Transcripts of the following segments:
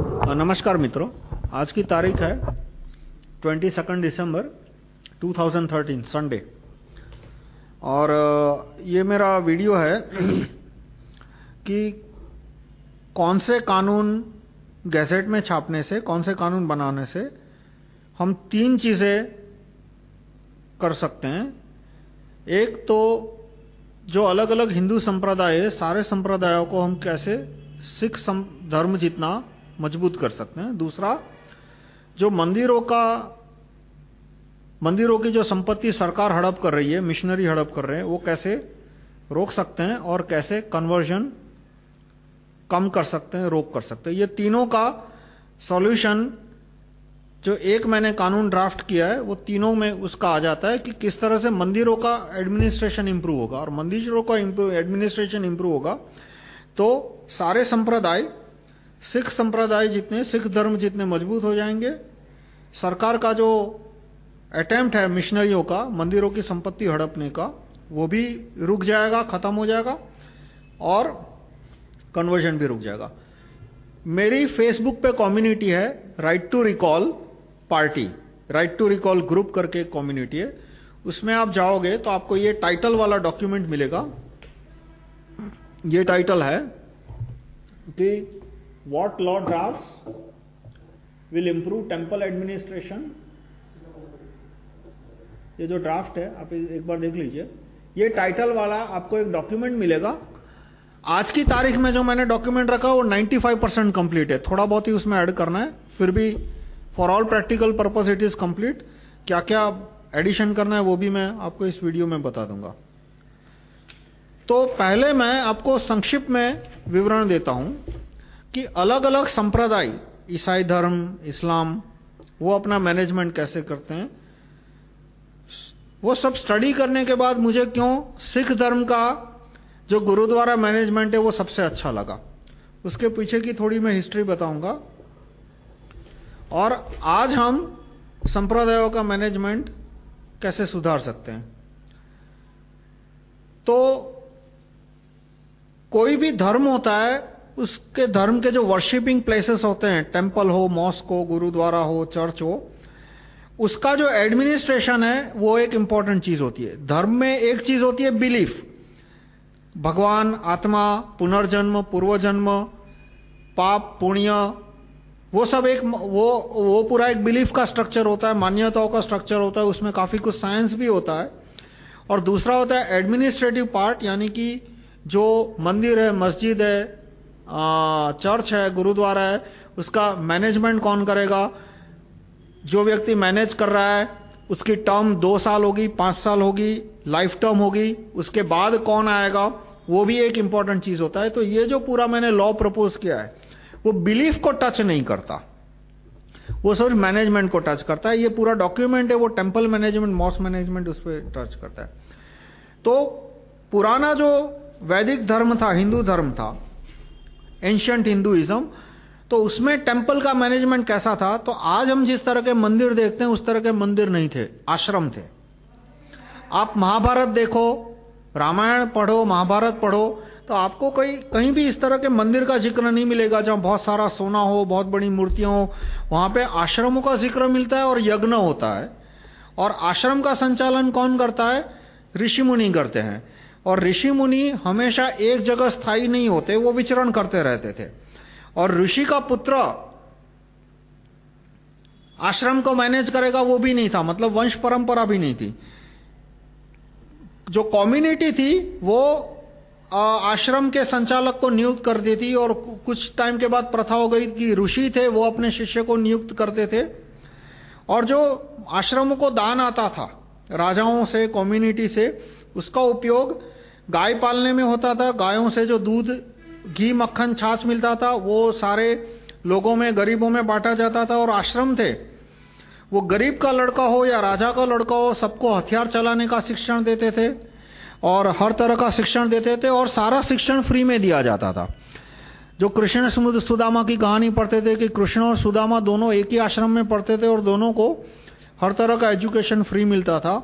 नमस्कार मित्रों। आज की तारीख है 22 दिसंबर 2013 संडे। और ये मेरा वीडियो है कि कौन से कानून गैजेट में छापने से, कौन से कानून बनाने से हम तीन चीज़ें कर सकते हैं। एक तो जो अलग-अलग हिंदू संप्रदाय है सारे संप्रदायों को हम कैसे सिख धर्म जितना मज़बूत कर सकते हैं। दूसरा, जो मंदिरों का, मंदिरों की जो संपत्ति सरकार हड़प कर रही है मिशनरी हड़प कर रहे हैं, वो कैसे रोक सकते हैं और कैसे कन्वर्जन कम कर सकते हैं, रोक कर सकते हैं। ये तीनों का सॉल्यूशन जो एक मैंने कानून ड्राफ्ट किया है, वो तीनों में उसका आ जाता है कि किस तरह से मंदिरों का एडमिनिस्ट्रेशन इंप्रूव होगा। और मंदिरों का एडमिनिस्ट्रेशन इंप्रूव होगा तो सारे संप्रदाय सिख संप्रदाय जितने, सिख धर्म जितने मज़बूत हो जाएँगे, सरकार का जो अटेम्प्ट है मिशनरियों का, मंदिरों की संपत्ति हड़पने का, वो भी रुक जाएगा, खत्म हो जाएगा, और कन्वर्जन भी रुक जाएगा। मेरी फेसबुक पे कम्युनिटी है right to recall party right to recall group करके कम्युनिटी है। उसमें आप जाओगे तो आपको ये टाइटल वाला डॉक्यूमेंट मिलेगा। ये टाइटल है कि what law drafts will improve temple administration. ये जो ड्राफ्ट है, आप एक बार देख लीजिए। ये टाइटल वाला आपको एक डॉक्यूमेंट मिलेगा। आज की तारीख में जो मैंने डॉक्यूमेंट रखा, वो 95 परसेंट कंप्लीट है। थोड़ा बहुत ही उसमें ऐड करना है। फिर भी for all practical purpose it is complete क्या क्या एडिशन करना है, वो भी मैं आपको इस वीडियो में बता दूँगा। तो पहले मैं आपको संक्षिप्त में विवरण देता हूँ। कि अलग-अलग संप्रदाय, ईसाई धर्म, इस्लाम, वो अपना मैनेजमेंट कैसे करते हैं? वो सब स्टडी करने के बाद मुझे क्यों सिख धर्म का जो गुरुद्वारा मैनेजमेंट है वो सबसे अच्छा लगा? उसके पीछे की थोड़ी मैं हिस्ट्री बताऊँगा। और आज हम संप्रदायों का मैनेजमेंट कैसे सुधार सकते हैं? तो कोई भी धर्म होता है उसके धर्म के जो वर्शिपिंग प्लेसेस होते हैं टेंपल हो मॉस्क हो, गुरुद्वारा हो चर्च हो, उसका जो एडमिनिस्ट्रेशन है, वो एक इंपॉर्टेंट चीज़ होती है। धर्म में एक चीज़ होती है बिलीफ भगवान, आत्मा, पुनर्जन्म, पूर्वजन्म, पाप, पुण्य, वो सब एक वो वो पूरा एक बिलीफ का स्ट्रक्चर होता है, मान्यताओं का स्ट्रक्चर होता है, उसमें काफ़ी कुछ साइंस भी होता है। और दूसरा होता है एडमिनिस्ट्रेटिव पार्ट यानी कि जो मंदिर है, मस्जिद है चर्च है, गुरुद्वारा है, उसका मैनेजमेंट कौन करेगा? जो व्यक्ति मैनेज कर रहा है, उसकी टर्म दो साल होगी, पाँच साल होगी लाइफ टर्म होगी, उसके बाद कौन आएगा? वो भी एक इंपॉर्टेंट चीज़ होता है। तो ये जो पूरा मैंने लॉ प्रपोज किया है, वो बिलीफ को टच नहीं करता। वो सिर्फ़ मैनेजमेंट को टच करता है। ये पूरा डॉक्यूमेंट है, वो टेंपल मैनेजमेंट मॉस मैनेजमेंट उस पर टच करता है। तो पुराना जो वैदिक धर्म था, हिंदू धर्म था एंशियंट हिंदुइज्म तो उसमें टेंपल का मैनेजमेंट कैसा था? तो आज हम जिस तरह के मंदिर देखते हैं, उस तरह के मंदिर नहीं थे, आश्रम थे। आप महाभारत देखो, रामायण पढ़ो, महाभारत पढ़ो तो आपको कहीं कहीं भी इस तरह के मंदिर का ज़िक्र नहीं मिलेगा, जहाँ बहुत सारा सोना हो, बहुत बड़ी मूर्तियाँ हो, वहाँ पे आश्रमों का ज़िक्र मिलता है और यज्ञ होता है। और आश्रम का संचालन कौन करता है? ऋषि मुनि करते हैं। और ऋषि मुनि हमेशा एक जगह स्थायी नहीं होते, वो विचरण करते रहते थे। और ऋषि का पुत्र आश्रम को मैनेज करेगा वो भी नहीं था मतलब वंश परंपरा भी नहीं थी। जो कम्युनिटी थी, वो आश्रम के संचालक को नियुक्त कर दी थी और कुछ टाइम के बाद प्रथा हो गई कि ऋषि थे, वो अपने शिष्य को नियुक्त करते थे। और जो आश्रमों को दान आता था, राजाओं से कम्युनिटी से, उसका उपयोग गाय पालने में होता था, गायों से जो दूध, घी, मक्खन, छाछ मिलता था, वो सारे लोगों में, गरीबों में बांटा जाता था और आश्रम थे। वो गरीब का लड़का हो या राजा का लड़का हो, सबको हथियार चलाने का शिक्षण देते थे और हर तरह का शिक्षण देते थे और सारा शिक्षण फ्री में दिया जाता था। जो कृष्ण समुद्र सुदामा की कहानी पढ़ते थे कि कृष्ण और सुदामा दोनों एक ही आश्रम में पढ़ते थे और दोनों को हर तरह का एजुकेशन फ्री मिलता था।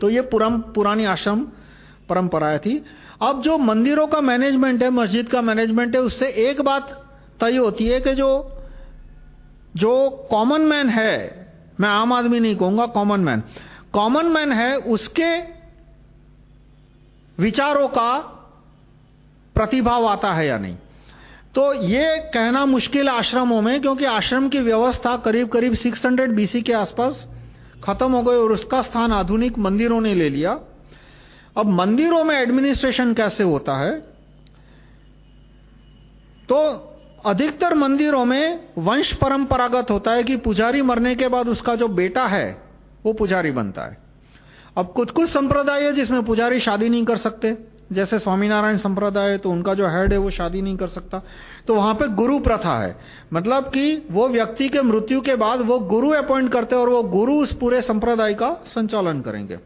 तो ये पुरम, पुरानी आश्रम परंपराएँ थी। अब जो मंदिरों का मैनेजमेंट है, मस्जिद का मैनेजमेंट है, उससे एक बात तय होती है कि जो जो कॉमन मैन है, मैं आम आदमी नहीं कहूँगा कॉमन मैन कॉमन मैन है, उसके विचारों का प्रतिभाव आता है या नहीं। तो ये कहना मुश्किल आश्रमों में, क्योंकि आश्रम की व्यवस्था करीब करीब 600 बीसी के आसपास खत्म हो गई और उसका स्थान आधुनिक मंदिरों ने ले लिया। अब मंदिरों में एडमिनिस्ट्रेशन कैसे होता है? तो अधिकतर मंदिरों में वंश परंपरागत होता है कि पुजारी मरने के बाद उसका जो बेटा है, वो पुजारी बनता है। अब कुछ कुछ संप्रदाय है जिसमें पुजारी शादी नहीं कर सकते। जैसे स्वामीनारायण संप्रदाय है तो उनका जो हेड है, वो शादी नहीं कर सकता। तो वहाँ पे गुरु प्रथा है। मतलब कि वो व्यक्ति के मृत्यु के बाद वो गुरु अपॉइंट करते हैं और वो गुरु उस पूरे संप्रदाय का संचालन करेंगे।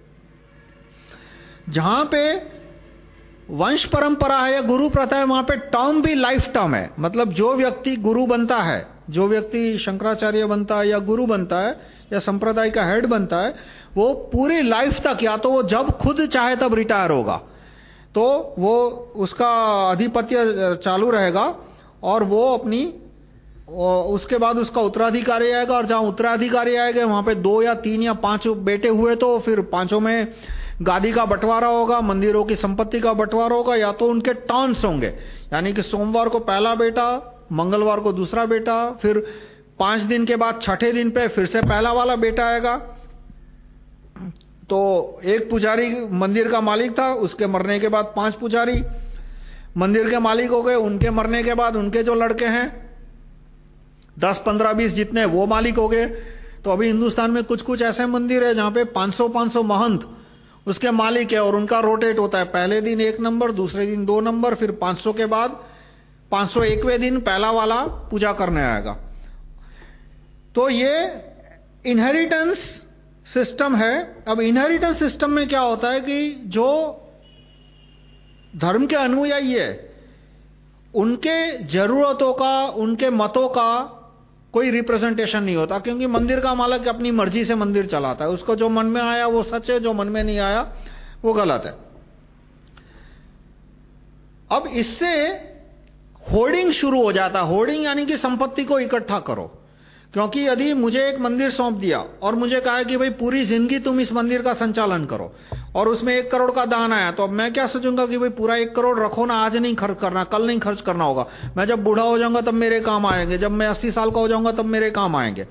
जहाँ पे वंश परंपरा है या गुरु प्रथा है, वहाँ पे टर्म भी लाइफ टर्म है। मतलब जो व्यक्ति गुरु बनता है, जो व्यक्ति शंकराचार्य बनता है या गुरु बनता है या संप्रदाय का हेड बनता है, वो पूरी लाइफ तक, या तो वो जब खुद चाहे तब रिटायर होगा। तो वो उसका अधिपत्य चालू रहेगा और वो अपनी उसके बाद उसका उत्तराधिकारी आएगा और जहाँ उत्तराधिकारी आएगा, वहाँ पे दो या तीन या पाँच बेटे हुए तो फिर पाँचों में गादी का बंटवारा होगा, मंदिरों की संपत्ति का बंटवारा होगा, या तो उनके टर्न्स होंगे। यानी कि सोमवार को पहला बेटा, मंगलवार को दूसरा बेटा, फिर पाँच दिन के बाद छठे दिन पे फिर से पहला वाला बेटा आएगा। तो एक पुजारी मंदिर का मालिक था, उसके मरने के बाद पाँच पुजारी। मंदिर के मालिक हो गए, उनके मरने के बाद उनके जो लड़के हैं, दस, पंद्रह, बीस जितने वो मालिक हो गए। तो अभी हिंदुस्तान में कुछ कुछ ऐसे मंदिर है जहाँ पे 500 500 महंत उसके मालिक है और उनका रोटेट होता है। पहले दिन एक नंबर दूसरे दिन दो नंबर फिर 500 के बाद 501वें दिन पहला वाला पूजा करने आएगा। तो ये इनहेरिटेंस सिस्टम है। अब इनहेरिटेंस सिस्टम में क्या होता है कि जो धर्म के अनुयायी है, उनके जरूरतों का, उनके मतों का कोई रिप्रेजेंटेशन नहीं होता, क्योंकि मंदिर का मालक अपनी मर्ज़ी से मंदिर चलाता है। उसको जो मन में आया, वो सच है, जो मन में नहीं आया, वो गलत है। अब इससे होर्डिंग शुरू हो जाता है। होर्डिंग यानी कि संपत्ति को इकट्ठा करो। क्योंकि यदि मुझे एक मंदिर सौंप दिया और मुझे कहा कि भाई पूरी ज़िंदगी तुम इस मंदिर का संचालन करो और उसमें एक करोड़ का दान आया। तो अब मैं क्या सोचूँगा कि भाई पूरा एक करोड़ रखो ना, आज नहीं खर्च करना, कल नहीं खर्च करना होगा। मैं जब बूढ़ा हो जाऊँगा तब मेरे काम आएँगे, जब मैं अस्सी साल का हो जाऊँगा तब मेरे काम आएँगे।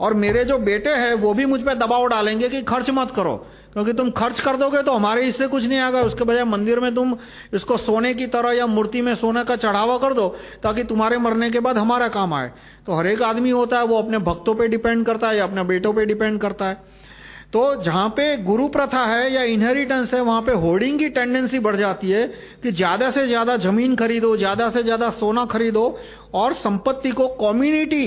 और मेरे जो बेटे हैं, वो भी मुझ पर दबाव डालेंगे कि खर्च मत करो, क्योंकि तुम खर्च कर दोगे तो हमारे इससे कुछ नहीं आएगा। उसके बजाय मंदिर में तुम इसको सोने की तरह या मूर्ति में सोने का चढ़ावा कर दो, ताकि तुम्हारे मरने के बाद हमारा काम आए। तो हर एक आदमी होता है, वो अपने भक्तों पे डिपेंड करता है या अपने बेटों पे डिपेंड करता है। तो जहाँ पे गुरु प्रथा है या इनहेरिटेंस है, वहाँ पे होर्डिंग की टेंडेंसी बढ़ जाती है कि ज़्यादा से ज़्यादा ज़मीन खरीदो, ज़्यादा से ज़्यादा सोना खरीदो और संपत्ति को कम्युनिटी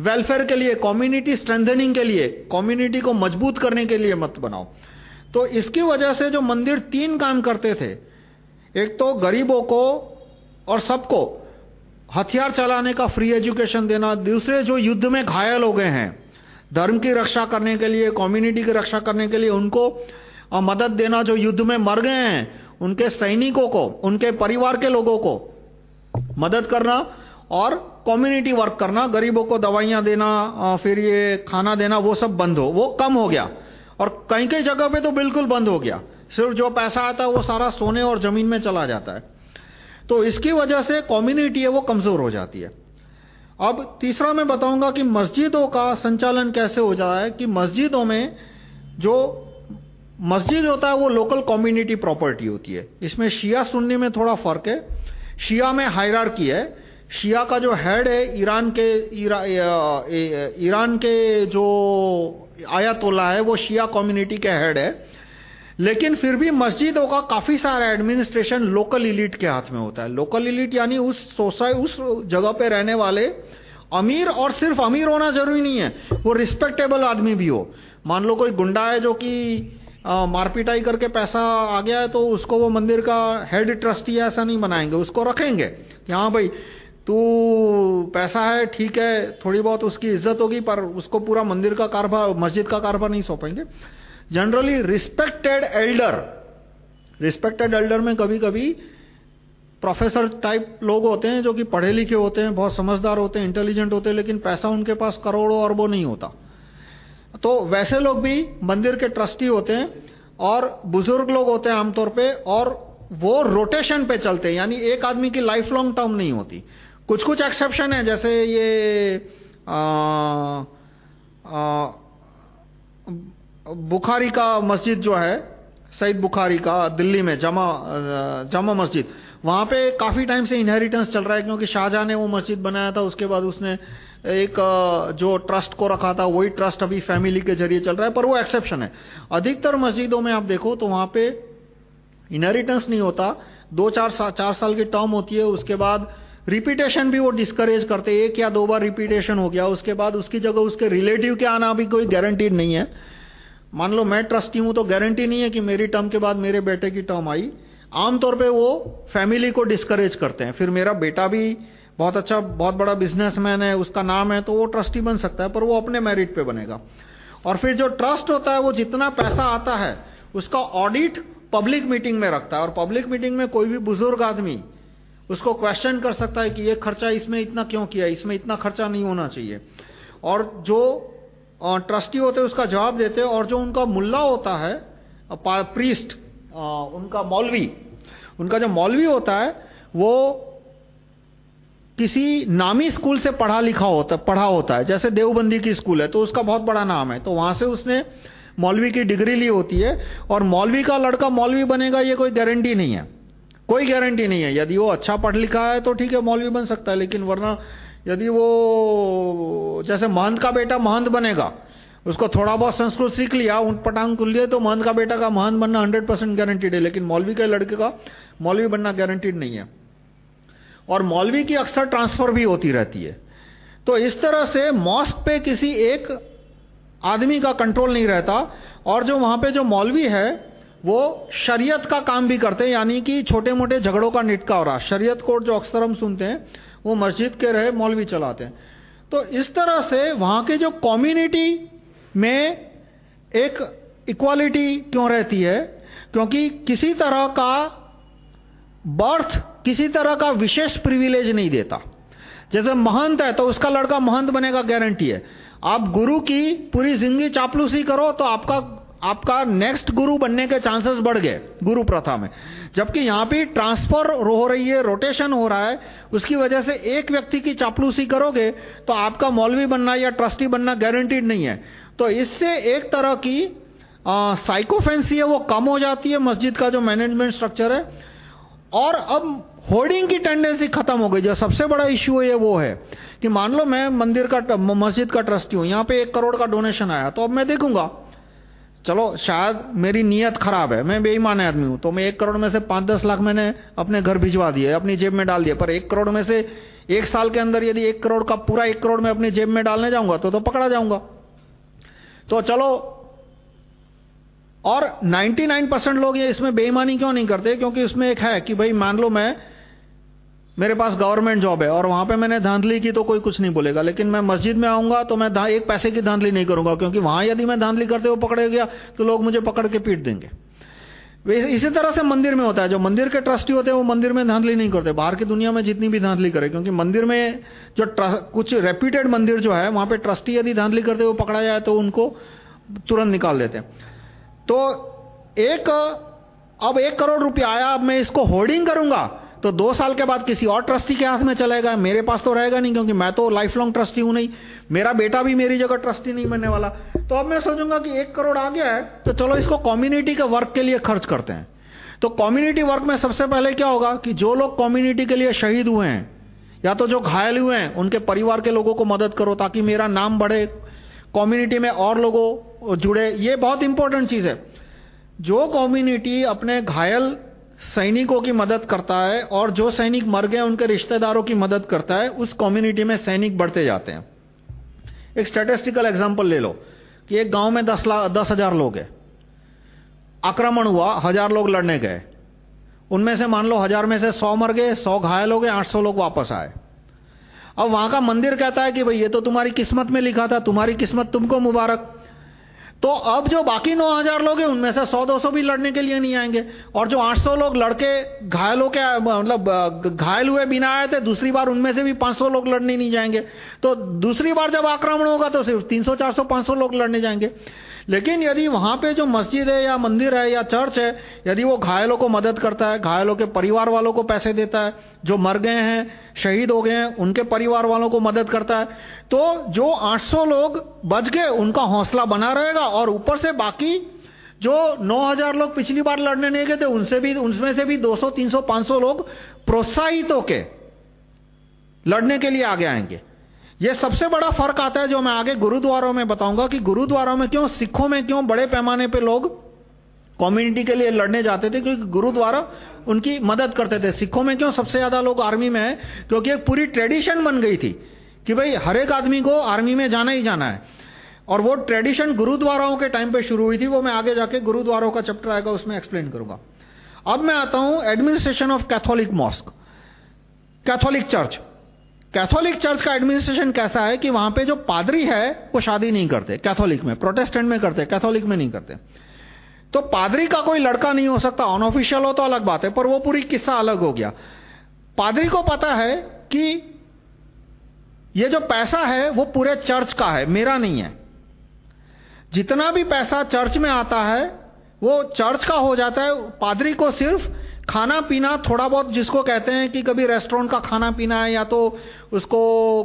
वेलफेयर के लिए कम्युनिटी स्ट्रेंथनिंग के लिए कम्युनिटी को मज़बूत करने के लिए मत बनाओ। तो इसकी वजह से जो मंदिर तीन काम करते थे, एक तो गरीबों को और सबको हथियार चलाने का फ्री एजुकेशन देना, दूसरे जो युद्ध में घायल हो गए हैं धर्म की रक्षा करने के लिए कम्युनिटी की रक्षा करने के लिए उनको मदद देना जो युद्ध में मर गए हैं, उनके सैनिकों को, उनके परिवार के लोगों को मदद करना और कम्युनिटी वर्क करना, गरीबों को दवाइयाँ देना फिर ये खाना देना, वो सब बंद हो, वो कम हो गया। और कई कई जगह पे तो बिल्कुल बंद हो गया। सिर्फ़ जो पैसा आता है वो सारा सोने और ज़मीन में चला जाता है। तो इसकी वजह से कम्युनिटी है वो कमज़ोर हो जाती है। अब तीसरा मैं बताऊँगा कि मस्जिदों का संचालन कैसे हो है कि मस्जिदों में जो मस्जिद होता है वो लोकल कम्युनिटी प्रॉपर्टी होती है। इसमें शिया सुन्नी में थोड़ा फ़र्क है। शिया में हायरार्की है। शिया का जो हेड है ईरान के ईरा, ईरान के जो आयातोला है वो शिया कम्युनिटी के हेड है। लेकिन फिर भी मस्जिदों का काफ़ी सारा एडमिनिस्ट्रेशन लोकल इलीट के हाथ में होता है। लोकल इलीट यानी उस सोसाइटी उस जगह पे रहने वाले अमीर और सिर्फ़ अमीर होना ज़रूरी नहीं है, वो रिस्पेक्टेबल आदमी भी हो। मान लो कोई गुंडा है जो कि मारपीटाई करके पैसा आ गया है तो उसको वो मंदिर का हेड ट्रस्टी ऐसा नहीं बनाएँगे, उसको रखेंगे। कि हाँ भाई, तू पैसा है, ठीक है, थोड़ी बहुत उसकी इज़्ज़त होगी, पर उसको पूरा मंदिर का कारभार, मस्जिद का कारभार नहीं सौंपेंगे। Generally respected elder respected elder में कभी कभी प्रोफेसर टाइप लोग होते हैं जो कि पढ़े लिखे होते हैं बहुत समझदार होते हैं इंटेलिजेंट होते हैं लेकिन पैसा उनके पास करोड़ों अरबों नहीं होता। तो वैसे लोग भी मंदिर के ट्रस्टी होते हैं और बुज़ुर्ग लोग होते हैं आमतौर पे और वो रोटेशन पे चलते हैं यानी एक आदमी की लाइफ लॉन्ग टर्म नहीं होती। कुछ कुछ एक्सेप्शन है जैसे ये आ, आ, बुखारी का मस्जिद जो है सईद बुखारी का दिल्ली में जमा जमा मस्जिद वहाँ पे काफ़ी टाइम से इनहेरिटेंस चल रहा है क्योंकि शाहजहां ने वो मस्जिद बनाया था उसके बाद उसने एक जो ट्रस्ट को रखा था वही ट्रस्ट अभी फैमिली के ज़रिए चल रहा है पर वो एक्सेप्शन है। अधिकतर मस्जिदों में आप देखो तो वहाँ पे इनहेरिटेंस नहीं होता दो चार सा, चार साल की टर्म होती है उसके बाद रिपीटेशन भी वो डिस्करेज करते एक या दो बार रिपीटेशन हो गया उसके बाद उसकी जगह उसके रिलेटिव के आना भी कोई गारंटीड नहीं है। मान लो मैं ट्रस्टी हूँ तो गारंटी नहीं है कि मेरी टर्म के बाद मेरे बेटे की टर्म आई। आमतौर पे वो फैमिली को डिस्करेज करते हैं। फिर मेरा बेटा भी बहुत अच्छा बहुत बड़ा बिजनेसमैन है, उसका नाम है तो वो ट्रस्टी बन सकता है, पर वो अपने मेरिट पे बनेगा। और फिर जो ट्रस्ट होता है, वो जितना पैसा आता है, उसका ऑडिट पब्लिक मीटिंग में रखता है। और पब्लिक मीटिंग में कोई भी बुज़ुर्ग आदमी उसको क्वेश्चन कर सकता है कि ये खर्चा इसमें इतना क्यों किया? इसमें इतना खर्चा नहीं होना चाहिए। और जो ट्रस्टी होते हैं, उसका जवाब देते हैं, और जो उनका मुल्ला होता है प्रीस्ट उनका मौलवी, उनका जो मौलवी होता है, वो किसी नामी स्कूल से पढ़ा लिखा होता, पढ़ा होता है, जैसे देवबंदी की स्कूल है तो उसका बहुत बड़ा नाम है तो वहाँ से उसने मौलवी की डिग्री ली होती है, और मौलवी का लड़का मौलवी बनेगा, ये कोई गारंटी नहीं है, कोई गारंटी नहीं है, यदि वो अच्छा पढ़ लिखा है तो ठीक है, मौलवी बन सकता है, लेकिन वरना यदि वो जैसे महंत का बेटा महंत बनेगा, उसको थोड़ा बहुत संस्कृत सीख लिया उन पटांग खुल लिया तो महंत का बेटा का महंत बनना हंड्रेड परसेंट गारंटीड है, लेकिन मौलवी के लड़के का मौलवी बनना गारंटीड नहीं है। और मौलवी की अक्सर ट्रांसफ़र भी होती रहती है। तो इस तरह से मॉस्क पे किसी एक आदमी का कंट्रोल नहीं रहता, और जो वहाँ पे जो मौलवी है, वो शरीयत का काम भी करते हैं, यानी कि छोटे मोटे झगड़ों का निटका हो रहा शरीयत कोड जो अक्सर हम सुनते हैं वो मस्जिद के रहे, मौलवी चलाते हैं। तो इस तरह से वहाँ के जो कम्युनिटी में एक इक्वालिटी क्यों रहती है? क्योंकि किसी तरह का बर्थ किसी तरह का विशेष प्रिविलेज नहीं देता। जैसे महंत है तो उसका लड़का महंत बनेगा गारंटी है। आप गुरु की पूरी ज़िंदगी चापलूसी करो तो आपका आपका नेक्स्ट गुरु बनने के चांसेस बढ़ गए, गुरु प्रथा में। जबकि यहाँ पे ट्रांसफ़र हो रही है, रोटेशन हो रहा है, उसकी वजह से एक व्यक्ति की चापलूसी करोगे तो आपका मौलवी बनना या ट्रस्टी बनना गारंटीड नहीं है। तो इससे एक तरह की साइकोफेंसी है, वो कम हो जाती है मस्जिद का जो मैनेजमेंट स्ट्रक्चर है। और अब होर्डिंग की टेंडेंसी खत्म हो गई। जो सबसे बड़ा इश्यू है वो है कि मान लो मैं मंदिर का, मस्जिद का ट्रस्टी हूँ, यहाँ पे एक करोड़ का डोनेशन आया तो अब मैं देखूँगा। चलो, शायद मेरी नीयत खराब है, मैं बेईमान आदमी हूँ तो मैं एक करोड़ में से पाँच दस लाख मैंने अपने घर भिजवा दिए, अपनी जेब में डाल दिए, पर एक करोड़ में से एक साल के अंदर यदि एक करोड़ का पूरा एक करोड़ में अपनी जेब में डालने जाऊँगा तो तो पकड़ा जाऊँगा। तो चलो, और 99 परसेंट लोग ये इसमें बेईमानी क्यों नहीं करते? क्योंकि इसमें एक है कि भाई, मान लो मैं मेरे पास गवर्नमेंट जॉब है और वहाँ पे मैंने धांधली की तो कोई कुछ नहीं बोलेगा, लेकिन मैं मस्जिद में आऊँगा तो मैं एक पैसे की धांधली नहीं करूँगा, क्योंकि वहाँ यदि मैं धांधली करते हुए पकड़े गया तो लोग मुझे पकड़ के पीट देंगे। इसी तरह से मंदिर में होता है, जो मंदिर के ट्रस्टी होते हैं वो मंदिर में धांधली नहीं करते, बाहर की दुनिया में जितनी भी धांधली करे, क्योंकि मंदिर में जो कुछ रेप्यूटेड मंदिर जो है, वहाँ पे ट्रस्टी यदि धांधली करते हुए पकड़ा जाए तो उनको तुरंत निकाल देते हैं। तो एक, अब एक करोड़ रुपया आया, अब मैं इसको होर्डिंग करूँगा तो दो साल के बाद किसी और ट्रस्टी के हाथ में चलेगा। मेरे पास तो रहेगा नहीं, क्योंकि मैं तो लाइफ लॉन्ग ट्रस्टी हूँ नहीं। मेरा बेटा भी मेरी जगह ट्रस्टी नहीं बनने वाला। तो अब मैं सोचूँगा कि एक करोड़ आ गया है तो चलो इसको कम्युनिटी के वर्क के लिए खर्च करते हैं। तो कम्युनिटी वर्क में सबसे पहले क्या होगा कि जो लोग कम्युनिटी के लिए शहीद हुए हैं, या तो जो घायल हुए हैं, उनके परिवार के लोगों को मदद करो ताकि मेरा नाम बढ़े कम्युनिटी में और लोगों जुड़े। ये बहुत इंपॉर्टेंट चीज़ है। जो कम्युनिटी अपने घायल सैनिकों की मदद करता है और जो सैनिक मर गए, उनके रिश्तेदारों की मदद करता है, उस कम्युनिटी में सैनिक बढ़ते जाते हैं। एक स्टैटिस्टिकल एग्जांपल ले लो कि एक गाँव में दस लाख, दस हज़ार लोग हैं। आक्रमण हुआ, हज़ार लोग लड़ने गए। उनमें से मान लो हज़ार में से सौ मर गए, सौ घायल हो गए, आठ सौ लोग वापस आए। अब वहाँ का मंदिर कहता है कि भाई, ये तो तुम्हारी किस्मत में लिखा था, तुम्हारी किस्मत तुमको मुबारक। तो अब जो बाकी 9000 लोग हैं, उनमें से 100-200 भी लड़ने के लिए नहीं आएँगे। और जो 800 लोग लड़के घायलों के मतलब घायल हुए बिना आए थे, दूसरी बार उनमें से भी 500 लोग लड़ने नहीं जाएँगे। तो दूसरी बार जब आक्रमण होगा तो सिर्फ़ 300 400 500 लोग लड़ने जाएँगे। लेकिन यदि वहाँ पे जो मस्जिद है या मंदिर है या चर्च है, यदि वो घायलों को मदद करता है, घायलों के परिवार वालों को पैसे देता है, जो मर गए हैं, शहीद हो गए हैं, उनके परिवार वालों को मदद करता है तो जो 800 लोग बच गए, उनका हौसला बना रहेगा। और ऊपर से बाकी जो 9000 लोग पिछली बार लड़ने नहीं गए थे, उनसे भी, उनमें से भी 200 300 500 लोग प्रोत्साहित होके लड़ने के लिए आगे आएँगे। ये सबसे बड़ा फ़र्क आता है जो मैं आगे गुरुद्वारों में बताऊँगा कि गुरुद्वारों में क्यों, सिखों में क्यों, बड़े पैमाने पे लोग कम्युनिटी के लिए लड़ने जाते थे, क्योंकि गुरुद्वारा उनकी मदद करते थे। सिखों में क्यों सबसे ज़्यादा लोग आर्मी में है? क्योंकि एक पूरी ट्रेडिशन बन गई थी कि भाई हर एक आदमी को आर्मी में जाना ही जाना है। और वो ट्रेडिशन गुरुद्वाराओं के टाइम पे शुरू हुई थी, वो मैं आगे जाके गुरुद्वारों का चैप्टर आएगा, उसमें एक्सप्लेन करूँगा। अब मैं आता हूँ administration of Catholic mosque Catholic church Catholic church का एडमिनिस्ट्रेशन कैसा है कि वहाँ पे जो पादरी है, वो शादी नहीं करते, कैथोलिक में, प्रोटेस्टेंट में करते, कैथोलिक में नहीं करते। तो पादरी का कोई लड़का नहीं हो सकता अनऑफिशियल हो तो अलग बात है, पर वो पूरी किस्सा अलग हो गया। पादरी को पता है कि ये जो पैसा है, वो पूरे चर्च का है, मेरा नहीं है। जितना भी पैसा चर्च में आता है, वो चर्च का हो जाता है, पादरी को सिर्फ़ खाना पीना थोड़ा बहुत जिसको कहते हैं कि कभी रेस्टोरेंट का खाना पीना है या तो उसको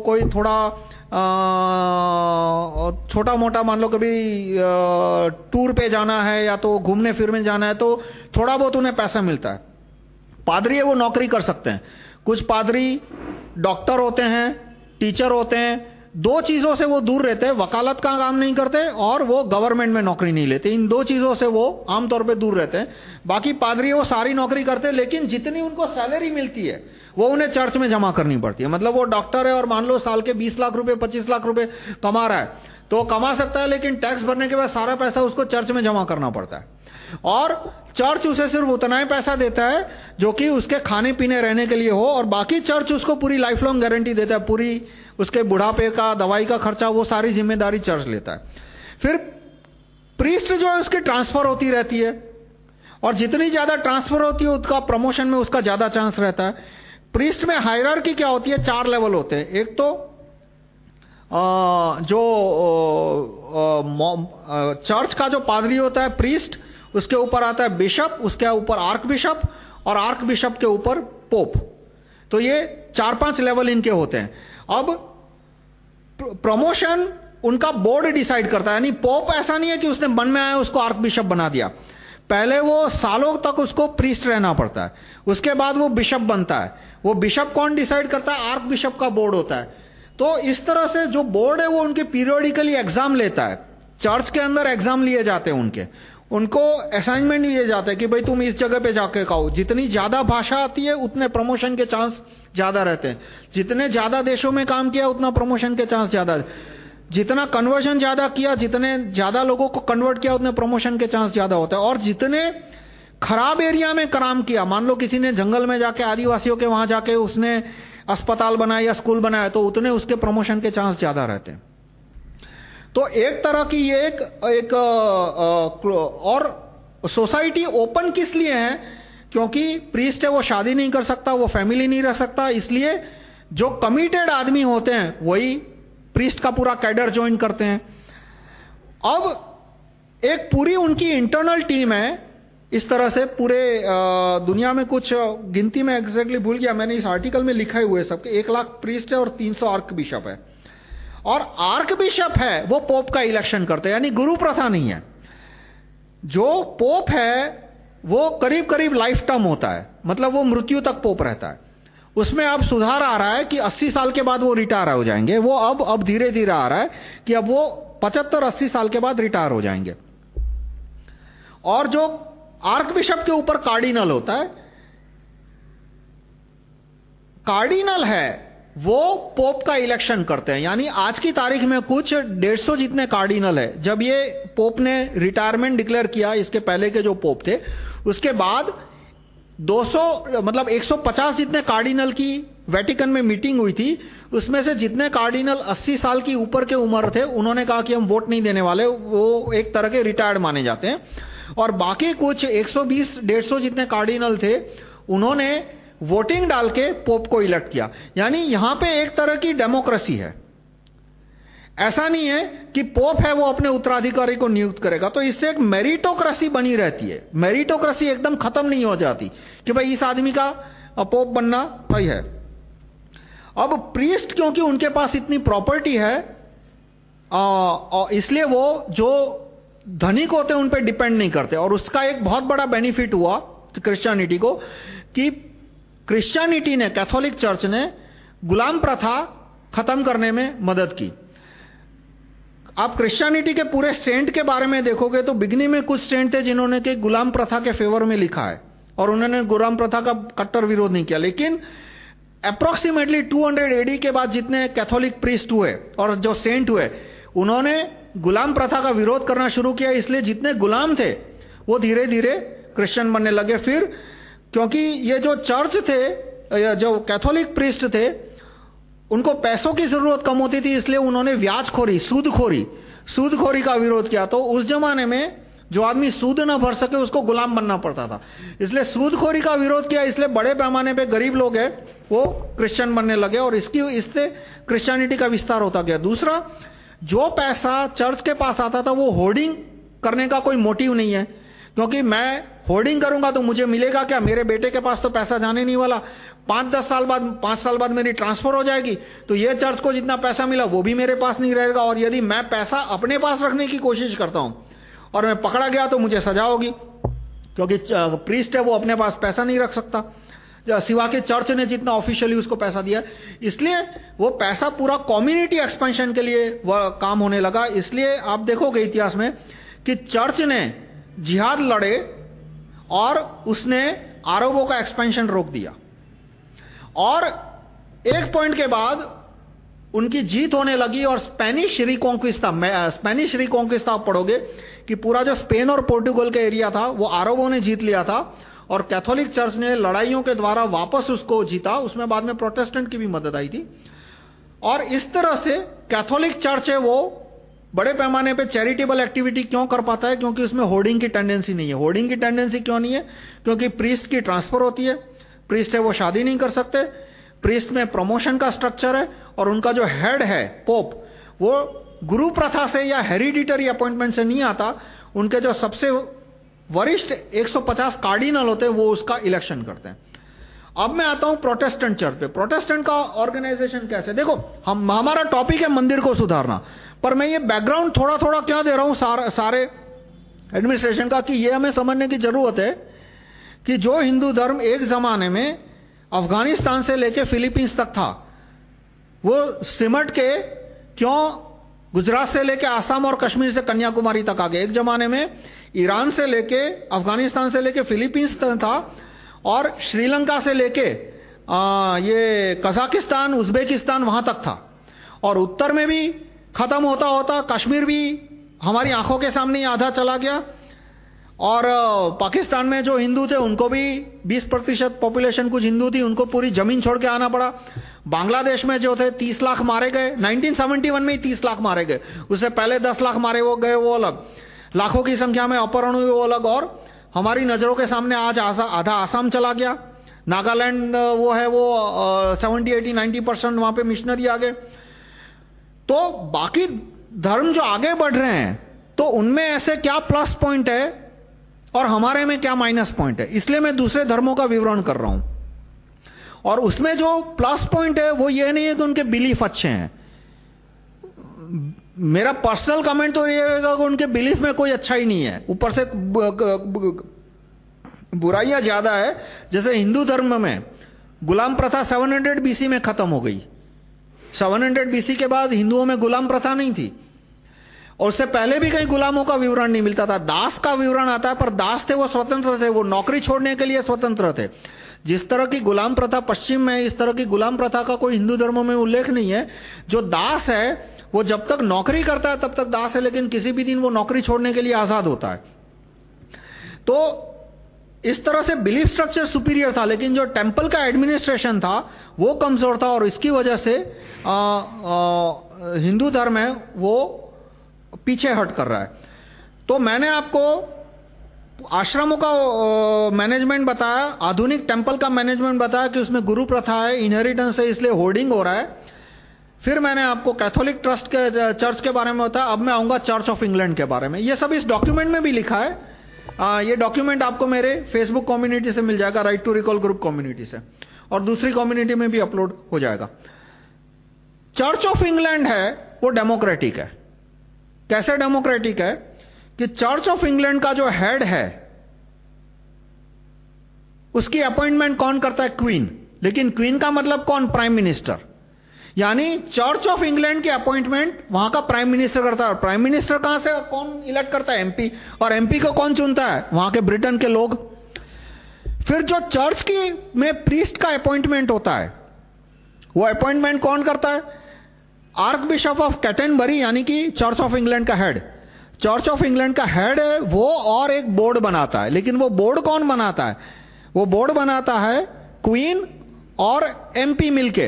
कोई थोड़ा छोटा मोटा मान लो कभी टूर पे जाना है या तो घूमने फिरने जाना है तो थोड़ा बहुत उन्हें पैसा मिलता है। पादरी है वो नौकरी कर सकते हैं। कुछ पादरी डॉक्टर होते हैं टीचर होते हैं दो चीज़ों से वो दूर रहते हैं, वकालत का काम नहीं करते और वो गवर्नमेंट में नौकरी नहीं लेते। इन दो चीज़ों से वो आमतौर पे दूर रहते हैं। बाकी पादरी वो सारी नौकरी करते हैं, लेकिन जितनी उनको सैलरी मिलती है, वो उन्हें चर्च में जमा करनी पड़ती है। मतलब वो डॉक्टर है और मान लो साल के 20 लाख रुपए 25 लाख रुपए कमा रहा है तो कमा सकता है, लेकिन टैक्स भरने के बाद सारा पैसा उसको चर्च में जमा करना पड़ता है। और चर्च उसे सिर्फ़ उतना ही पैसा देता है, जो कि उसके खाने पीने रहने के लिए हो, और बाकी चर्च उसको पूरी लाइफ लॉन्ग गारंटी देता है, पूरी उसके बुढ़ापे का दवाई का खर्चा वो सारी ज़िम्मेदारी चर्च लेता है। फिर प्रीस्ट जो है उसकी ट्रांसफ़र होती रहती है। और जितनी ज़्यादा ट्रांसफ़र होती है उसका प्रमोशन में उसका ज़्यादा चांस रहता है। प्रीस्ट में हायरार्की क्या होती है? चार लेवल होते हैं। एक तो आ, जो आ, आ, चर्च का जो पादरी होता है प्रीस्ट उसके ऊपर आता है बिशप उसके ऊपर आर्क बिशप और आर्क बिशप के ऊपर पोप तो ये चार पाँच लेवल इनके होते हैं। अब प्रमोशन उनका बोर्ड डिसाइड करता है। यानी पोप ऐसा नहीं है कि उसने मन में आया, उसको आर्क बिशप बना दिया। पहले वो सालों तक उसको प्रीस्ट रहना पड़ता है। उसके बाद वो बिशप बनता है। वो बिशप कौन डिसाइड करता है? आर्क बिशप का बोर्ड होता है। तो इस तरह से जो बोर्ड है, वो उनके पीरियोडिकली एग्ज़ाम लेता है। चर्च के अंदर एग्ज़ाम लिए जाते हैं उनके। उनको असाइनमेंट दिए जाते हैं कि भाई तुम इस जगह पे जाके कहो जितनी ज़्यादा भाषा आती है, उतने प्रमोशन के चांस ज़्यादा रहते हैं। जितने ज़्यादा देशों में काम किया उतना प्रमोशन के चांस ज़्यादा जितना कन्वर्जन ज़्यादा किया जितने ज़्यादा लोगों को कन्वर्ट किया उतने प्रमोशन के चांस ज़्यादा होते हैं। और जितने खराब एरिया में काम किया मान लो किसी ने जंगल में जाके आदिवासियों के वहाँ जाके उसने अस्पताल बनाया या स्कूल बनाया तो उतने उसके प्रमोशन के चांस ज़्यादा रहते हैं। तो एक तरह की ये एक, एक और सोसाइटी ओपन किस लिए है? क्योंकि प्रीस्ट है, वो शादी नहीं कर सकता, वो फैमिली नहीं रह सकता, इसलिए जो कमिटेड आदमी होते हैं, वही प्रीस्ट का पूरा कैडर ज्वाइन करते हैं। अब एक पूरी उनकी इंटरनल टीम है, इस तरह से पूरे दुनिया में कुछ गिनती में एग्जैक्टली भूल गया, मैंने इस आर्टिकल में लिखा हुए सबके, एक लाख प्रीस्ट है और तीन सौ आर्क बिशप है। और आर्क बिशप है, वो पोप का इलेक्शन करते हैं, यानी गुरु प्रथा नहीं है। जो पोप है वो करीब करीब लाइफ टर्म होता है। मतलब वो मृत्यु तक पोप रहता है। उसमें अब सुधार आ रहा है कि 80 साल के बाद वो रिटायर हो जाएँगे। वो अब अब धीरे धीरे आ रहा है कि अब वो 75-80 साल के बाद रिटायर हो जाएँगे। और जो आर्क बिशप के ऊपर कार्डिनल होता है कार्डिनल है, वो पोप का इलेक्शन करते हैं। यानी आज की तारीख में कुछ 150 जितने कार्डिनल है। जब ये पोप ने रिटायरमेंट डिक्लेयर किया, इसके पहले के जो पोप थे उसके बाद 200 मतलब 150 जितने कार्डिनल की वेटिकन में मीटिंग हुई थी, उसमें से जितने कार्डिनल 80 साल की ऊपर के उम्र थे, उन्होंने कहा कि हम वोट नहीं देने वाले, वो एक तरह के रिटायर्ड माने जाते हैं। और बाकी कुछ 120 150 जितने कार्डिनल थे, उन्होंने वोटिंग डाल के पोप को इलेक्ट किया। यानी यहाँ पे एक तरह की डेमोक्रेसी है। ऐसा नहीं है कि पोप है वो अपने उत्तराधिकारी को नियुक्त करेगा। तो इससे एक मेरिटोक्रेसी बनी रहती है। मेरिटोक्रेसी एकदम खत्म नहीं हो जाती कि भाई इस आदमी का पोप बनना सही है। अब प्रीस्ट क्योंकि उनके पास इतनी प्रॉपर्टी है इसलिए वो जो धनिक होते हैं उन पर डिपेंड नहीं करते। और उसका एक बहुत बड़ा बेनिफिट हुआ क्रिश्चियनिटी को कि क्रिश्चियनिटी ने कैथोलिक चर्च ने गुलाम प्रथा खत्म करने में मदद की। आप क्रिश्चियनिटी के पूरे सेंट के बारे में देखोगे तो बिगनी में कुछ सेंट थे जिन्होंने के गुलाम प्रथा के फेवर में लिखा है। और उन्होंने गुलाम प्रथा का कट्टर विरोध नहीं किया। लेकिन अप्रोक्सीमेटली 200 एडी के बाद जितने कैथोलिक प्रीस्ट हुए और जो सेंट हुए, उन्होंने गुलाम प्रथा का विरोध करना शुरू किया। इसलिए जितने गुलाम थे, वो धीरे धीरे क्रिश्चियन बनने लगे। फिर क्योंकि ये जो चर्च थे जो कैथोलिक प्रीस्ट थे उनको पैसों की ज़रूरत कम होती थी, इसलिए उन्होंने व्याजखोरी, सूदखोरी सूदखोरी का विरोध किया। तो उस जमाने में जो आदमी सूद ना भर सके, उसको गुलाम बनना पड़ता था। इसलिए सूदखोरी का विरोध किया, इसलिए बड़े पैमाने पे गरीब लोग हैं, वो क्रिश्चियन बनने लगे और इसकी, इससे क्रिश्चियनिटी का विस्तार होता गया। दूसरा, जो पैसा चर्च के पास आता था, वो होर्डिंग करने का कोई मोटिव नहीं है। क्योंकि मैं होर्डिंग करूँगा तो मुझे मिलेगा क्या? मेरे बेटे के पास तो पैसा जाने नहीं वाला। पाँच दस साल बाद, पाँच साल बाद मेरी ट्रांसफ़र हो जाएगी तो ये चर्च को जितना पैसा मिला वो भी मेरे पास नहीं रहेगा और यदि मैं पैसा अपने पास रखने की कोशिश करता हूँ और मैं पकड़ा गया तो मुझे सजा होगी, क्योंकि प्रीस्ट है वो अपने पास पैसा नहीं रख सकता। सिवा के चर्च ने जितना ऑफिशियली उसको पैसा दिया, इसलिए वो पैसा पूरा कम्युनिटी एक्सपेंशन के लिए काम होने लगा। इसलिए आप देखोगे इतिहास में कि चर्च ने जिहाद लड़े और उसने आरोपों का एक्सपेंशन रोक दिया। और एक पॉइंट के बाद उनकी जीत होने लगी और स्पेनिश रिकॉन्क्विस्टा स्पेनिश रिकॉन्क्विस्टा आप पढ़ोगे कि पूरा जो स्पेन और पोर्टुगल का एरिया था, वो अरबों ने जीत लिया था और कैथोलिक चर्च ने लड़ाइयों के द्वारा वापस उसको जीता। उसमें बाद में प्रोटेस्टेंट की भी मदद आई थी। और इस तरह से कैथोलिक चर्च है वो बड़े पैमाने पे चैरिटेबल एक्टिविटी क्यों कर पाता है? क्योंकि उसमें होर्डिंग की टेंडेंसी नहीं है। होर्डिंग की टेंडेंसी क्यों नहीं है? क्योंकि प्रीस्ट की ट्रांसफ़र होती है। प्रीस्ट है वो शादी नहीं कर सकते। प्रीस्ट में प्रमोशन का स्ट्रक्चर है और उनका जो हेड है पोप वो गुरु प्रथा से या हेरिडिटरी अपॉइंटमेंट से नहीं आता। उनके जो सबसे वरिष्ठ 150 कार्डिनल होते हैं वो उसका इलेक्शन करते हैं। अब मैं आता हूँ प्रोटेस्टेंट चर्च पे। प्रोटेस्टेंट का ऑर्गेनाइजेशन कैसे? देखो हम हमारा टॉपिक है मंदिर को सुधारना। पर मैं ये बैकग्राउंड थोड़ा थोड़ा क्या दे रहा हूँ सार, सारे एडमिनिस्ट्रेशन का कि ये हमें समझने की ज़रूरत है कि जो हिंदू धर्म एक जमाने में अफ़गानिस्तान से लेके फिलीपींस तक था, वो सिमट के क्यों गुजरात से लेके आसाम और कश्मीर से कन्याकुमारी तक आ गए? एक जमाने में ईरान से लेके, अफ़गानिस्तान से लेके फिलीपींस तक था और श्रीलंका से लेके ये कजाकिस्तान, उज्बेकिस्तान वहाँ तक था। और उत्तर में भी खत्म होता होता कश्मीर भी हमारी आँखों के सामने आधा चला गया। और पाकिस्तान में जो हिंदू थे, उनको भी 20 प्रतिशत पॉपुलेशन कुछ हिंदू थी, उनको पूरी ज़मीन छोड़ के आना पड़ा। बांग्लादेश में जो थे 30 लाख मारे गए। 1971 में ही 30 लाख मारे गए। उससे पहले 10 लाख मारे, वो गए, वो अलग। लाखों की संख्या में अपहरण हुए, वो अलग। और हमारी नज़रों के सामने आज आधा आसाम चला गया। नागालैंड वो है, वो सेवेंटी, एटी, नाइन्टी परसेंट वहाँ पे मिशनरी आ गए। तो बाकी धर्म जो आगे बढ़ रहे हैं तो उनमें ऐसे क्या प्लस पॉइंट है? और हमारे में क्या माइनस पॉइंट है? इसलिए मैं दूसरे धर्मों का विवरण कर रहा हूँ। और उसमें जो प्लस पॉइंट है, वो ये नहीं है कि उनके बिलीफ अच्छे हैं। मेरा पर्सनल कमेंट तो ये रहेगा कि उनके बिलीफ में कोई अच्छा ही नहीं है। ऊपर से बुराइयाँ ज़्यादा है, जैसे हिंदू धर्म में गुलाम प्रथा 700 बीसी में खत्म हो गई। 700 बीसी के बाद हिंदुओं में गुलाम प्रथा नहीं थी। और उससे पहले भी कहीं गुलामों का विवरण नहीं मिलता था। दास का विवरण आता है, पर दास थे, वो स्वतंत्र थे, वो नौकरी छोड़ने के लिए स्वतंत्र थे। जिस तरह की गुलाम प्रथा पश्चिम में इस तरह की गुलाम प्रथा का कोई हिंदू धर्म में उल्लेख नहीं है। जो दास है, वो जब तक नौकरी करता है, तब तक दास है, लेकिन किसी भी दिन वो नौकरी छोड़ने के लिए आज़ाद होता है। तो इस तरह से बिलीफ स्ट्रक्चर सुपीरियर था, लेकिन जो टेंपल का एडमिनिस्ट्रेशन था, वो कमज़ोर था, और इसकी वजह से हिंदू धर्म है, वो पीछे हट कर रहा है। तो मैंने आपको आश्रमों का मैनेजमेंट बताया आधुनिक टेंपल का मैनेजमेंट बताया कि उसमें गुरु प्रथा है इनहेरिटेंस है इसलिए होर्डिंग हो रहा है। फिर मैंने आपको कैथोलिक ट्रस्ट के चर्च के बारे में बताया। अब मैं आऊँगा चर्च ऑफ़ इंग्लैंड के बारे में। ये सब इस डॉक्यूमेंट में भी लिखा है। आ, ये डॉक्यूमेंट आपको मेरे फेसबुक कम्युनिटी से मिल जाएगा right to recall group community से। और दूसरी कम्युनिटी में भी अपलोड हो जाएगा। चर्च ऑफ़ इंग्लैंड है वो डेमोक्रेटिक है। कैसे डेमोक्रेटिक है कि चर्च ऑफ़ इंग्लैंड का जो हेड है, उसकी अपॉइंटमेंट कौन करता है? क्वीन। लेकिन क्वीन का मतलब कौन? Prime minister. यानी चर्च ऑफ़ इंग्लैंड की अपॉइंटमेंट वहाँ का प्राइम मिनिस्टर करता है। और प्राइम मिनिस्टर कहाँ से कौन इलेक्ट करता है? एमपी। और एमपी को कौन चुनता है? वहाँ के ब्रिटेन के लोग। फिर जो चर्च की में प्रीस्ट का अपॉइंटमेंट होता है, वो अपॉइंटमेंट कौन करता है? आर्क बिशप ऑफ़ कैटेनबरी यानी कि चर्च ऑफ़ इंग्लैंड का हेड चर्च ऑफ़ इंग्लैंड का हेड है वो और एक बोर्ड बनाता है. लेकिन वो बोर्ड कौन बनाता है? वो बोर्ड बनाता है क्वीन और एमपी मिलके.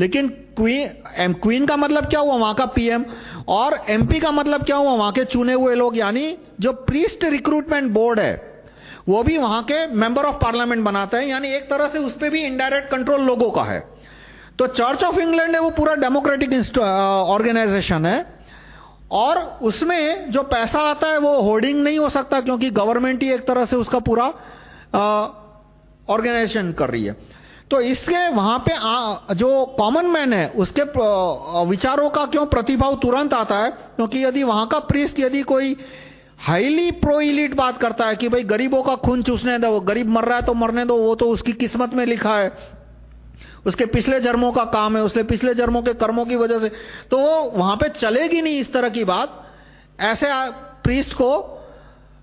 लेकिन क्वीन क्वीन का मतलब क्या हुआ? वहाँ का पीएम और एमपी का मतलब क्या हुआ? वहाँ के चुने हुए लोग, यानी जो प्रीस्ट रिक्रूटमेंट बोर्ड है, वो भी वहाँ के मेंबर ऑफ़ पार्लियामेंट बनाता है. यानी एक तरह से उस पर भी इनडायरेक्ट कंट्रोल लोगों का है. तो चर्च ऑफ़ इंग्लैंड है वो पूरा डेमोक्रेटिक ऑर्गेनाइजेशन है। और उसमें जो पैसा आता है वो होर्डिंग नहीं हो सकता क्योंकि गवर्नमेंट ही एक तरह से उसका पूरा ऑर्गेनाइजेशन कर रही है। तो इसके वहाँ पे आ, जो कॉमन मैन है उसके विचारों का क्यों प्रतिभाव तुरंत आता है? क्योंकि यदि वहाँ का प्रीस्ट यदि कोई हाईली प्रो इलीट बात करता है कि भाई गरीबों का खून चूसने दो गरीब मर रहा है तो मरने दो वो तो उसकी किस्मत में लिखा है। उसके पिछले जन्मों का काम है उसके पिछले जन्मों के कर्मों की वजह से। तो वो वहाँ पे चलेगी नहीं इस तरह की बात। ऐसे प्रीस्ट को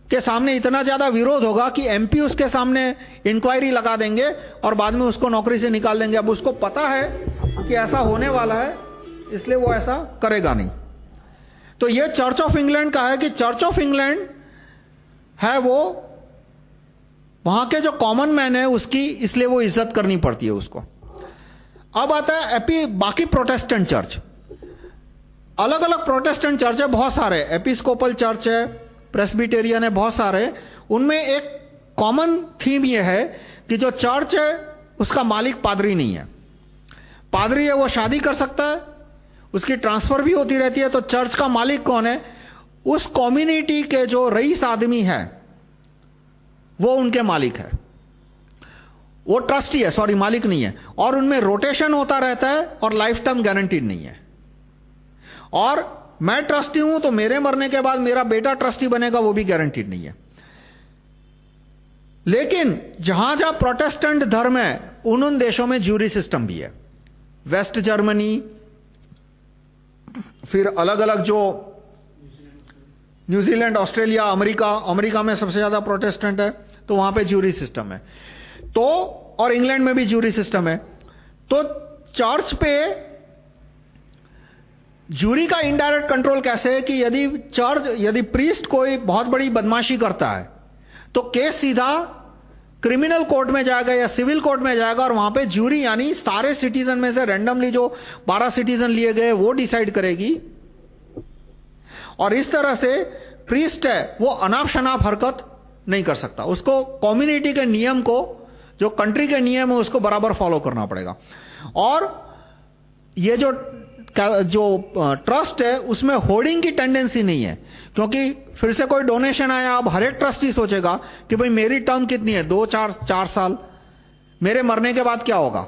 के सामने इतना ज़्यादा विरोध होगा कि एमपी उसके सामने इंक्वायरी लगा देंगे और बाद में उसको नौकरी से निकाल देंगे। अब उसको पता है कि ऐसा होने वाला है, इसलिए वो ऐसा करेगा नहीं। तो ये चर्च ऑफ़ इंग्लैंड का है कि चर्च ऑफ़ इंग्लैंड है वो, वहाँ के जो कॉमन मैन है, उसकी इसलिए वो इज़्ज़त करनी पड़ती है उसको। अब आता है एपी बाकी प्रोटेस्टेंट चर्च अलग अलग प्रोटेस्टेंट चर्च है, बहुत सारे. एपिस्कोपल चर्च है प्रेसबिटेरियन है, बहुत सारे. उनमें एक कॉमन थीम यह है कि जो चर्च है, उसका मालिक पादरी नहीं है. पादरी है, वो शादी कर सकता है, उसकी ट्रांसफ़र भी होती रहती है तो चर्च का मालिक कौन है? उस कम्युनिटी के जो रईस आदमी है, वो उनके मालिक है. वो ट्रस्टी है सॉरी मालिक नहीं है। और उनमें रोटेशन होता रहता है और लाइफ टाइम गारंटीड नहीं है। और मैं ट्रस्टी हूँ तो मेरे मरने के बाद मेरा बेटा ट्रस्टी बनेगा, वो भी गारंटीड नहीं है। लेकिन जहाँ जहाँ प्रोटेस्टेंट धर्म है, उन उन देशों में ज्यूरी सिस्टम भी है। वेस्ट जर्मनी फिर अलग अलग जो न्यूजीलैंड ऑस्ट्रेलिया अमेरिका अमेरिका में सबसे ज़्यादा प्रोटेस्टेंट है तो वहाँ पे ज्यूरी सिस्टम है। तो और इंग्लैंड में भी ज्यूरी सिस्टम है। तो चर्च पे जूरी का इनडायरेक्ट कंट्रोल कैसे है कि यदि चर्च, यदि प्रीस्ट कोई बहुत बड़ी बदमाशी करता है तो केस सीधा क्रिमिनल कोर्ट में जाएगा या सिविल कोर्ट में जाएगा और वहाँ पे जूरी यानी सारे सिटीजन में से रैंडमली जो 12 सिटीजन लिए गए, वो डिसाइड करेगी। और इस तरह से प्रीस्ट है, वो अनाप शनाप हरकत नहीं कर सकता। उसको कम्युनिटी के नियम को जो कंट्री के नियम है, उसको बराबर फॉलो करना पड़ेगा। और ये जो जो ट्रस्ट है, उसमें होर्डिंग की टेंडेंसी नहीं है। क्योंकि फिर से कोई डोनेशन आया, अब हर एक ट्रस्टी सोचेगा कि भाई मेरी टर्म कितनी है? दो, चार चार साल। मेरे मरने के बाद क्या होगा?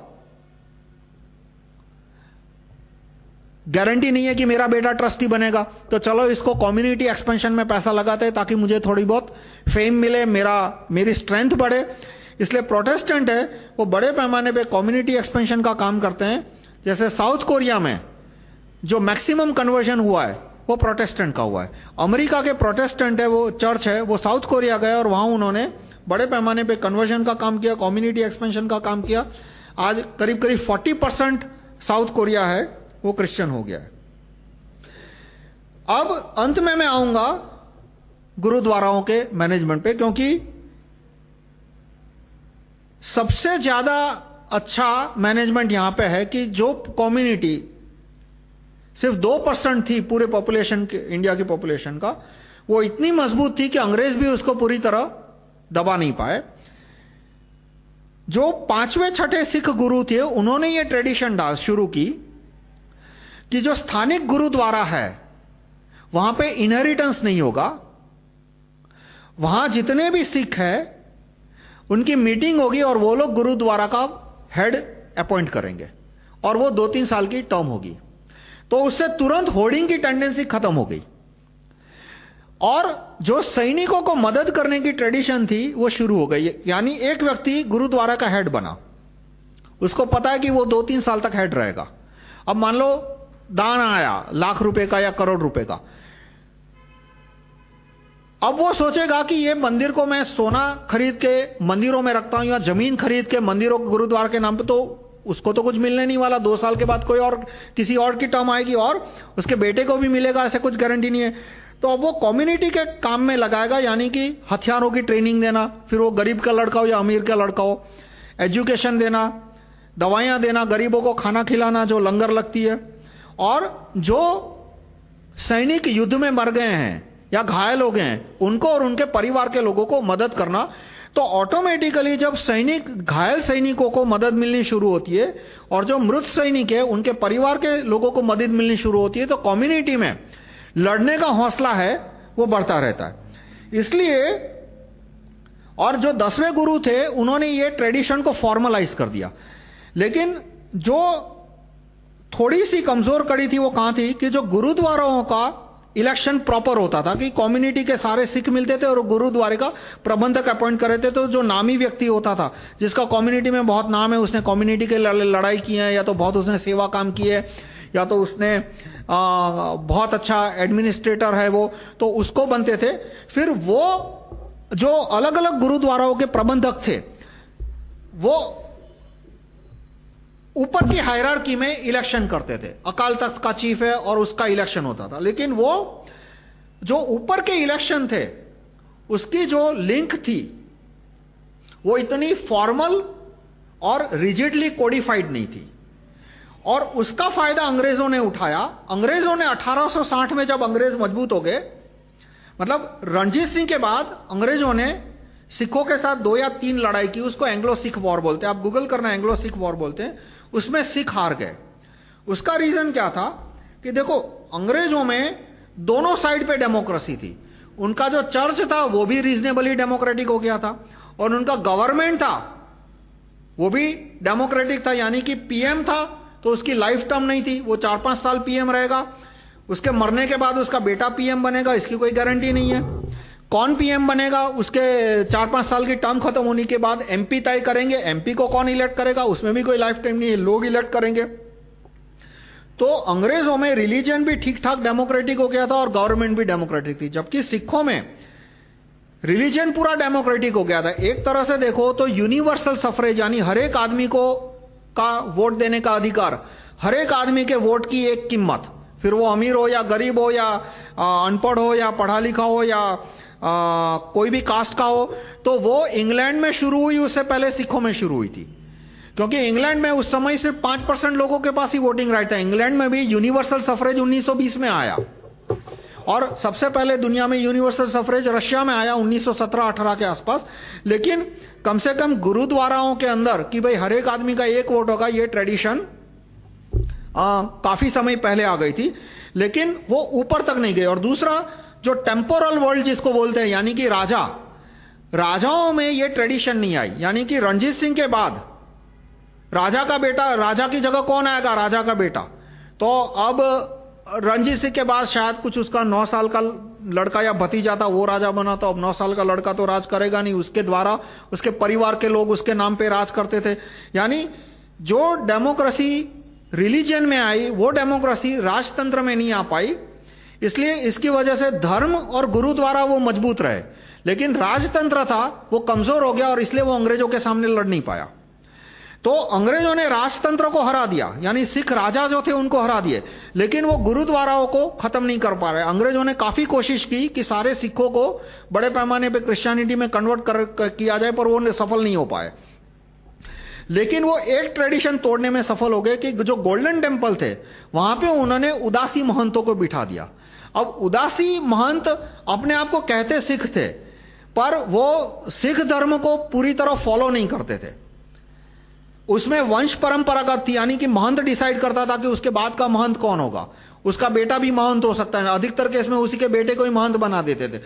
गारंटी नहीं है कि मेरा बेटा ट्रस्टी बनेगा। तो चलो इसको कम्युनिटी एक्सपेंशन में पैसा लगाते हैं ताकि मुझे थोड़ी बहुत फेम मिले, मेरा, मेरी स्ट्रेंथ बढ़े। इसलिए प्रोटेस्टेंट है, वो बड़े पैमाने पे कम्युनिटी एक्सपेंशन का काम करते हैं। जैसे साउथ कोरिया में जो मैक्सिमम कन्वर्जन हुआ है, वो प्रोटेस्टेंट का हुआ है। अमेरिका के प्रोटेस्टेंट है, वो चर्च है, वो साउथ कोरिया गए और वहाँ उन्होंने बड़े पैमाने पे कन्वर्जन का काम किया कम्युनिटी एक्सपेंशन का काम किया। आज करीब करीब 40 परसेंट साउथ कोरिया है, वो क्रिश्चियन हो गया है। अब अंत में मैं आऊँगा गुरुद्वाराओं के मैनेजमेंट पे, क्योंकि सबसे ज़्यादा अच्छा मैनेजमेंट यहाँ पे है कि जो कम्युनिटी सिर्फ़ दो परसेंट थी पूरे पॉपुलेशन के इंडिया की पॉपुलेशन का, वो इतनी मज़बूत थी कि अंग्रेज़ भी उसको पूरी तरह दबा नहीं पाए। जो पाँचवें छठे सिख गुरु थे, उन्होंने ये ट्रेडिशन डाल, शुरू की कि जो स्थानिक गुरुद्वारा है, वहाँ पे इनहेरिटेंस नहीं होगा। वहाँ जितने भी सिख हैं उनकी मीटिंग होगी और वो लोग गुरुद्वारा का हेड अपॉइंट करेंगे और वो दो तीन साल की टर्म होगी। तो उससे तुरंत होर्डिंग की टेंडेंसी खत्म हो गई। और जो सैनिकों को मदद करने की ट्रेडिशन थी, वो शुरू हो गई। यानी एक व्यक्ति गुरुद्वारा का हेड बना। उसको पता है कि वो दो तीन साल तक हेड रहेगा। अब मान लो, दान आया लाख रुपए का या करोड़ रुपए का। अब वो सोचेगा कि ये मंदिर को मैं सोना खरीद के मंदिरों में रखता हूँ या ज़मीन खरीद के मंदिरों गुरुद्वारा के नाम पे तो उसको तो कुछ मिलने नहीं वाला। दो साल के बाद कोई और, किसी और की टर्म आएगी और उसके बेटे को भी मिलेगा, ऐसे कुछ गारंटी नहीं है। तो अब वो कम्युनिटी के काम में लगाएगा, यानी कि हथियारों की ट्रेनिंग देना, फिर वो गरीब का लड़का हो या अमीर का लड़का हो एजुकेशन देना, दवाइयाँ देना, गरीबों को खाना खिलाना, जो लंगर लगती है। और जो सैनिक युद्ध में मर गए हैं या घायल हो गए हैं, उनको और उनके परिवार के लोगों को मदद करना। तो ऑटोमेटिकली जब सैनिक, घायल सैनिकों को मदद मिलनी शुरू होती है, और जो मृत सैनिक है, उनके परिवार के लोगों को मदद मिलनी शुरू होती है तो कम्युनिटी में लड़ने का हौसला है, वो बढ़ता रहता है। इसलिए, और जो दसवें गुरु थे, उन्होंने ये ट्रेडिशन को फॉर्मलाइज कर दिया। लेकिन जो थोड़ी सी कमज़ोर कड़ी थी, वो कहाँ थी कि जो गुरुद्वाराओं का इलेक्शन प्रॉपर होता था कि कम्युनिटी के सारे सिख मिलते थे और गुरुद्वारे का प्रबंधक अपॉइंट कर थे तो जो नामी व्यक्ति होता था जिसका कम्युनिटी में बहुत नाम है उसने कम्युनिटी के लड़ाई की है या तो बहुत उसने सेवा काम किए है या तो उसने आ, बहुत अच्छा एडमिनिस्ट्रेटर है वो तो उसको बनते थे। फिर वो जो अलग अलग गुरुद्वाराओं के प्रबंधक थे वो ऊपर की हायरार्की में इलेक्शन करते थे। अकाल तख्त का चीफ है और उसका इलेक्शन होता था। लेकिन वो जो ऊपर के इलेक्शन थे, उसकी जो लिंक थी, वो इतनी फॉर्मल और रिजिडली कोडिफाइड नहीं थी। और उसका फ़ायदा अंग्रेज़ों ने उठाया। अंग्रेज़ों ने 1860 में जब अंग्रेज़ मज़बूत हो गए मतलब रणजीत सिंह के बाद अंग्रेज़ों ने सिखों के साथ दो या तीन लड़ाई की। उसको एंग्लो सिख वॉर बोलते हैं। आप गूगल करना एंग्लो सिख वॉर बोलते हैं। उसमें सिख हार गए। उसका रीजन क्या था कि देखो, अंग्रेज़ों में दोनों साइड पे डेमोक्रेसी थी। उनका जो चर्च था, वो भी रीजनेबली डेमोक्रेटिक हो गया था। और उनका गवर्नमेंट था, वो भी डेमोक्रेटिक था। यानी कि पीएम था तो उसकी लाइफ टर्म नहीं थी। वो चार पाँच साल पीएम रहेगा। उसके मरने के बाद उसका बेटा पीएम बनेगा, इसकी कोई गारंटी नहीं है। कौन पीएम बनेगा? उसके चार पाँच साल की टर्म खत्म होने के बाद एमपी तय करेंगे। एमपी को कौन इलेक्ट करेगा? उसमें भी कोई लाइफ टाइम नहीं है, लोग इलेक्ट करेंगे। तो अंग्रेज़ों में रिलीजन भी ठीक ठाक डेमोक्रेटिक हो गया था और गवर्नमेंट भी डेमोक्रेटिक थी। जबकि सिखों में रिलीजन पूरा डेमोक्रेटिक हो गया था। एक तरह से देखो तो यूनिवर्सल सफरेज यानी हर एक आदमी को का वोट देने का अधिकार, हर एक आदमी के वोट की एक कीमत। फिर वो अमीर हो या गरीब हो या अनपढ़ हो या पढ़ा लिखा हो या आ, कोई भी कास्ट का हो तो वो इंग्लैंड में शुरू हुई उससे पहले सिखों में शुरू हुई थी। क्योंकि इंग्लैंड में उस समय सिर्फ़ पाँच परसेंट लोगों के पास ही वोटिंग राइट था इंग्लैंड में भी यूनिवर्सल सफरेज 1920 में आया। और सबसे पहले दुनिया में यूनिवर्सल सफरेज रशिया में आया 1917-18 के आसपास। लेकिन कम से कम गुरुद्वाराओं के अंदर कि भाई हर एक आदमी का एक वोट होगा ये ट्रेडिशन आ, काफ़ी समय पहले आ गई थी। लेकिन वो ऊपर तक नहीं गई। और दूसरा जो टेम्पोरल वर्ल्ड जिसको बोलते हैं, यानी कि राजा। राजाओं में ये ट्रेडिशन नहीं आई, यानी कि रणजीत सिंह के बाद। राजा का बेटा, राजा की जगह कौन आएगा? राजा का बेटा। तो अब रणजीत सिंह के बाद शायद कुछ उसका नौ साल का लड़का या भतीजा था, वो राजा बना तो अब नौ साल का लड़का तो राज करेगा नहीं। उसके द्वारा, उसके परिवार के लोग उसके नाम पे राज करते थे। यानी जो डेमोक्रेसी रिलीजन में आई, वो डेमोक्रेसी राजतंत्र में नहीं आ पाई। इसलिए इसकी वजह से धर्म और गुरु द्वारा वो मज़बूत रहे। लेकिन राजतंत्र था वो कमज़ोर हो गया और इसलिए वो अंग्रेज़ों के सामने लड़ नहीं पाया। तो अंग्रेज़ों ने राजतंत्र को हरा दिया यानी सिख राजा जो थे उनको हरा दिए लेकिन वो गुरुद्वाराओं को खत्म नहीं कर पा रहे। अंग्रेज़ों ने काफ़ी कोशिश की कि सारे सिखों को बड़े पैमाने पे क्रिश्चियनिटी में कन्वर्ट कर, किया जाए पर वो सफल नहीं हो पाए। लेकिन वो एक ट्रेडिशन तोड़ने में सफल हो गए कि जो गोल्डन टेंपल थे वहाँ पे उन्होंने उदासी महंतों को बिठा दिया। अब उदासी महंत अपने आप को कहते सिख थे, पर वो सिख धर्म को पूरी तरह फॉलो नहीं करते थे। उसमें वंश परंपरागत थी, यानी कि महंत डिसाइड करता था कि उसके बाद का महंत कौन होगा। उसका बेटा भी महंत हो सकता है, अधिकतर केस में उसी के बेटे को ही महंत बना देते थे।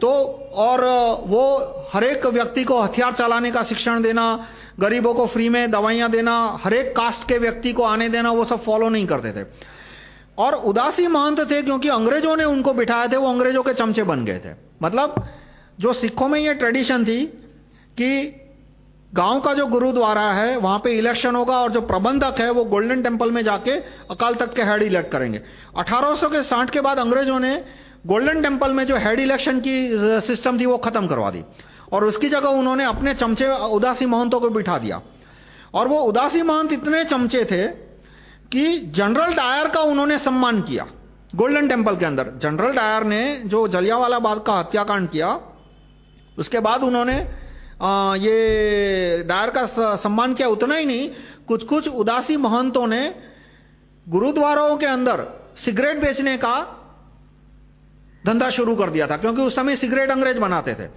तो और, वो हरेक व्यक्ति को हथियार चलाने का शिक्षण देना, गरीबों को फ्री में दवाइयाँ देना हरेक कास्ट के व्यक्ति को आने देना, वो सब फॉलो नहीं करते थे। और उदासी महंत थे क्योंकि अंग्रेज़ों ने उनको बिठाए थे, वो अंग्रेज़ों के चमचे बन गए थे। मतलब जो सिखों में ये ट्रेडिशन थी कि गाँव का जो गुरुद्वारा है, वहाँ पे इलेक्शन होगा और जो प्रबंधक है, वो गोल्डन टेंपल में जाके अकाल तख्त के हेड इलेक्ट करेंगे। 1800 के साठ के बाद अंग्रेज़ों ने गोल्डन टेंपल में जो हेड इलेक्शन की सिस्टम थी, वो खत्म करवा दी। और उसकी जगह उन्होंने अपने चमचे उदासी महंतों को बिठा दिया। और वो उदासी महंत इतने चमचे थे कि जनरल डायर का उन्होंने सम्मान किया गोल्डन टेंपल के अंदर। जनरल डायर ने जो जलियावाला बाग का हत्याकांड किया उसके बाद उन्होंने आ, ये डायर का सम्मान किया उतना ही नहीं कुछ कुछ उदासी महंतों ने गुरुद्वारों के अंदर सिगरेट बेचने का धंधा शुरू कर दिया था क्योंकि उस समय सिगरेट अंग्रेज़ बनाते थे।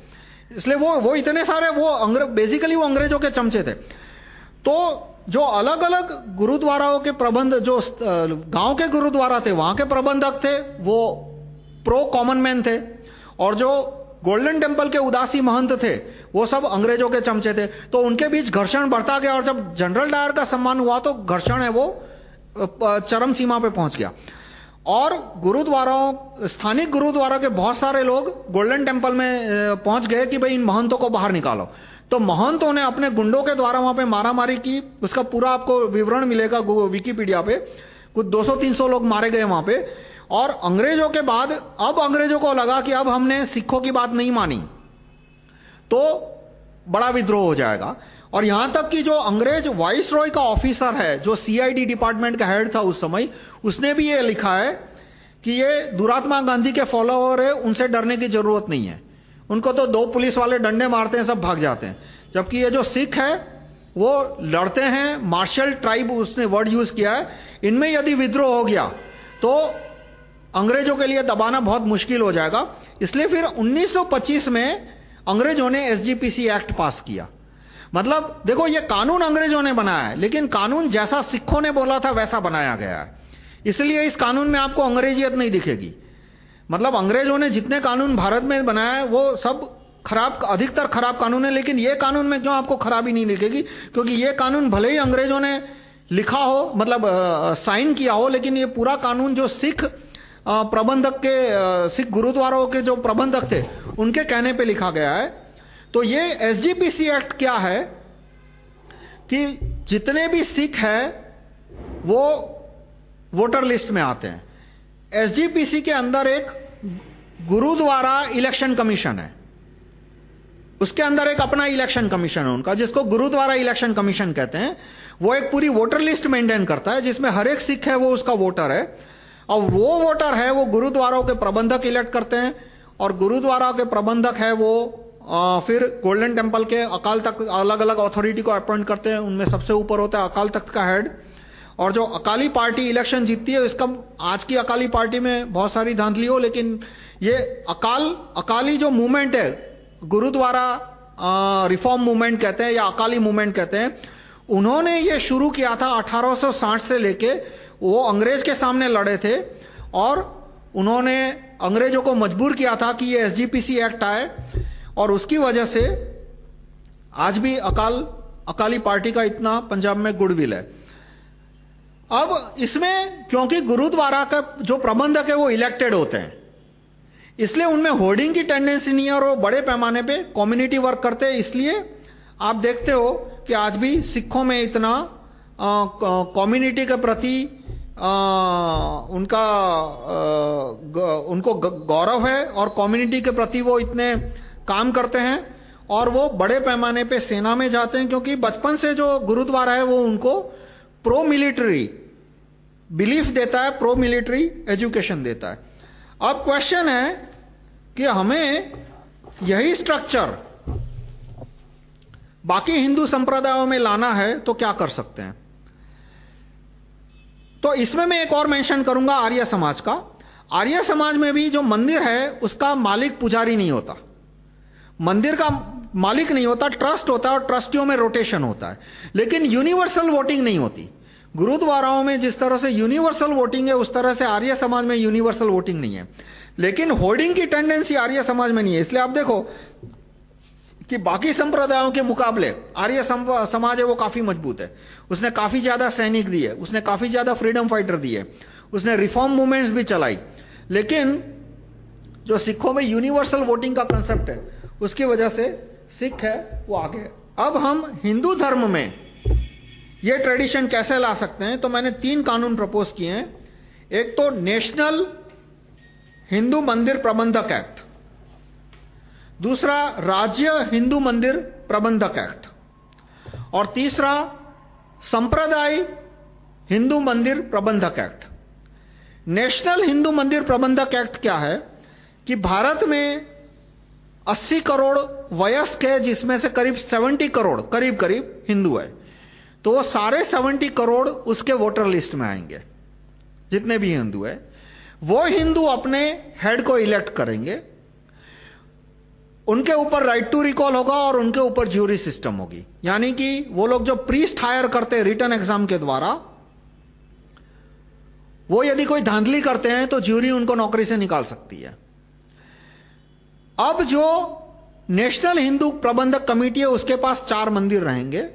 इसलिए वो वो इतने सारे वो अंग्रेज़ बेसिकली वो अंग्रेज़ों के चमचे थे। तो जो अलग-अलग गुरुद्वाराओं के प्रबंध, जो गाँव के गुरुद्वारा थे, वहाँ के प्रबंधक थे, वो प्रो कॉमन मैन थे। और जो गोल्डन टेंपल के उदासी महंत थे, वो सब अंग्रेज़ों के चमचे थे। तो उनके बीच घर्षण बढ़ता गया और जब जनरल डायर का सम्मान हुआ तो घर्षण है वो चरम सीमा पे पहुँच गया। और गुरुद्वाराओं, स्थानिक गुरुद्वारा के बहुत सारे लोग गोल्डन टेंपल में पहुँच गए कि भाई इन महंतों को बाहर निकालो। तो महंतों ने अपने गुंडों के द्वारा वहाँ पे मारामारी की, उसका पूरा आपको विवरण मिलेगा विकीपीडिया पे। कुछ 200-300 लोग मारे गए वहाँ पे। और अंग्रेज़ों के बाद, अब अंग्रेज़ों को लगा कि अब हमने सिखों की बात नहीं मानी तो बड़ा विद्रोह हो जाएगा। और यहाँ तक कि जो अंग्रेज़ वाइस रॉय का ऑफिसर है, जो सीआईडी डिपार्टमेंट का हेड था उस समय, उसने भी ये लिखा है कि ये दुरात्मा गांधी के फॉलोअर है, उनसे डरने की ज़रूरत नहीं है। उनको तो दो पुलिस वाले डंडे मारते हैं, सब भाग जाते हैं। जबकि ये जो सिख है, वो लड़ते हैं, मार्शल ट्राइब उसने वर्ड यूज़ किया है। इनमें यदि विद्रोह हो गया तो अंग्रेज़ों के लिए दबाना बहुत मुश्किल हो जाएगा। इसलिए फिर 1925 में अंग्रेज़ों ने एसजीपीसी एक्ट पास किया। मतलब देखो, ये कानून अंग्रेज़ों ने बनाया है, लेकिन कानून जैसा सिखों ने बोला था, वैसा बनाया गया है। इसलिए इस कानून में आपको अंग्रेजियत नहीं दिखेगी। मतलब अंग्रेज़ों ने जितने कानून भारत में बनाया वो सब खराब, अधिकतर खराब कानून है, लेकिन ये कानून में क्यों आपको खराबी नहीं दिखेगी? क्योंकि ये कानून भले ही अंग्रेज़ों ने लिखा हो मतलब साइन किया हो, लेकिन ये पूरा कानून जो सिख प्रबंधक के सिख गुरुद्वारों के जो प्रबंधक थे, उनके कहने पे लिखा गया है। तो ये एसजीपीसी एक्ट क्या है कि जितने भी सिख है, वो वोटर लिस्ट में आते हैं। एसजीपीसी के अंदर एक गुरुद्वारा इलेक्शन कमीशन है। उसके अंदर एक अपना इलेक्शन कमीशन है उनका जिसको गुरुद्वारा इलेक्शन कमीशन कहते हैं। वो एक पूरी वोटर लिस्ट मेंटेन करता है जिसमें हर एक सिख है वो उसका वोटर है। और वो वोटर है वो गुरुद्वारों के प्रबंधक इलेक्ट करते हैं और गुरुद्वारा के प्रबंधक है वो आ, फिर गोल्डन टेंपल के अकाल तख्त अलग अलग अथॉरिटी को अपॉइंट करते हैं उनमें सबसे ऊपर होता है अकाल तख्त का हेड और जो अकाली पार्टी इलेक्शन जीतती है, इसका आज की अकाली पार्टी में बहुत सारी धांधली हो, लेकिन ये अकाल, अकाली जो मूवमेंट है, गुरुद्वारा रिफॉर्म मूवमेंट कहते हैं या अकाली मूवमेंट कहते हैं, उन्होंने ये शुरू किया था 1860 से लेके, वो अंग्रेज़ के सामने लड़े थे, और उन्होंने अंग्रेज़ों को मजबूर किया था कि ये एसजीपीसी एक्ट आए, और उसकी वजह से आज भी अकाल, अकाली पार्टी का इतना पंजाब में गुडविल है। अब इसमें क्योंकि गुरुद्वारा का जो प्रबंधक है वो इलेक्टेड होते हैं। इसलिए उनमें होर्डिंग की टेंडेंसी नहीं है और वो बड़े पैमाने पे कम्युनिटी वर्क करते हैं। इसलिए आप देखते हो कि आज भी सिखों में इतना कम्युनिटी के प्रति आ, उनका आ, उनको गौरव है और कम्युनिटी के प्रति वो इतने काम करते हैं और वो बड़े पैमाने पे सेना में जाते हैं क्योंकि बचपन से जो गुरुद्वारा है वो उनको प्रो मिलिट्री बिलीफ देता है प्रो मिलिट्री एजुकेशन देता है। अब क्वेश्चन है कि हमें यही स्ट्रक्चर बाकी हिंदू संप्रदायों में लाना है तो क्या कर सकते हैं? तो इसमें मैं एक और मेंशन करूँगा आर्य समाज का। आर्य समाज में भी जो मंदिर है, उसका मालिक पुजारी नहीं होता। मंदिर का मालिक नहीं होता ट्रस्ट होता है और ट्रस्टियों में रोटेशन होता है। लेकिन यूनिवर्सल वोटिंग नहीं होती। गुरुद्वाराओं में जिस तरह से यूनिवर्सल वोटिंग है, उस तरह से आर्य समाज में यूनिवर्सल वोटिंग नहीं है। लेकिन होर्डिंग की टेंडेंसी आर्य समाज में नहीं है। इसलिए आप देखो कि बाकी संप्रदायों के मुकाबले आर्य समाज है वो काफ़ी मज़बूत है। उसने काफ़ी ज़्यादा सैनिक दिए, उसने काफ़ी ज़्यादा फ्रीडम फाइटर दिए, उसने रिफॉर्म मूवमेंट्स भी चलाई। लेकिन जो सिखों में यूनिवर्सल वोटिंग का कंसेप्ट है, उसकी वजह से सिख है, वो आगे अब हम हिंदू धर्म में ये ट्रेडिशन कैसे ला सकते हैं? तो मैंने तीन कानून प्रपोज किए हैं। एक तो नेशनल हिंदू मंदिर प्रबंधक एक्ट दूसरा राज्य हिंदू मंदिर प्रबंधक एक्ट और तीसरा संप्रदाय हिंदू मंदिर प्रबंधक एक्ट नेशनल हिंदू मंदिर प्रबंधक एक्ट क्या है? कि भारत में 80 करोड़ वयस्क है, जिसमें से करीब 70 करोड़ करीब करीब हिंदू है। तो वो सारे 70 करोड़ उसके वोटर लिस्ट में आएँगे। जितने भी हिंदू है, वो हिंदू अपने हेड को इलेक्ट करेंगे। उनके ऊपर राइट टू रिकॉल होगा और उनके ऊपर ज्यूरी सिस्टम होगी। यानी कि वो लोग जो प्रीस्ट हायर करते हैं रिटर्न एग्ज़ाम के द्वारा, वो यदि कोई धांधली करते हैं तो ज्यूरी उनको नौकरी से निकाल सकती है। अब जो नेशनल हिंदू प्रबंधक कमेटी है, उसके पास चार मंदिर रहेंगे।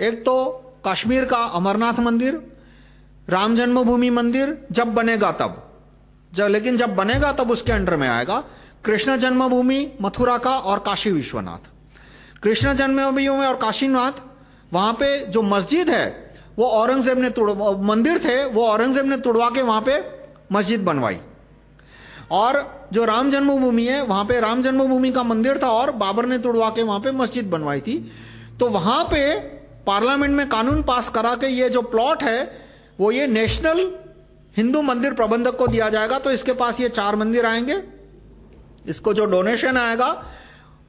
एक तो कश्मीर का अमरनाथ मंदिर, राम जन्मभूमि मंदिर, जब बनेगा तब। जब लेकिन जब बनेगा तब उसके अंडर में आएगा। कृष्ण जन्मभूमि, मथुरा का और काशी विश्वनाथ। कृष्ण जन्मभूमि में और काशीनाथ, वहाँ पे जो मस्जिद है, वो औरंगज़ेब ने तोड़ मंदिर थे, वो औरंगज़ेब ने तोड़वा के वहाँ पे मस्जिद बनवाई। और जो राम जन्मभूमि है, वहाँ पे राम जन्मभूमि का मंदिर था और बाबर ने तोड़वा के वहाँ पे मस्जिद बनवाई थी। तो वहाँ पे पार्लियामेंट में कानून पास करा के ये जो प्लॉट है, वो ये नेशनल हिंदू मंदिर प्रबंधक को दिया जाएगा तो इसके पास ये चार मंदिर आएँगे। इसको जो डोनेशन आएगा,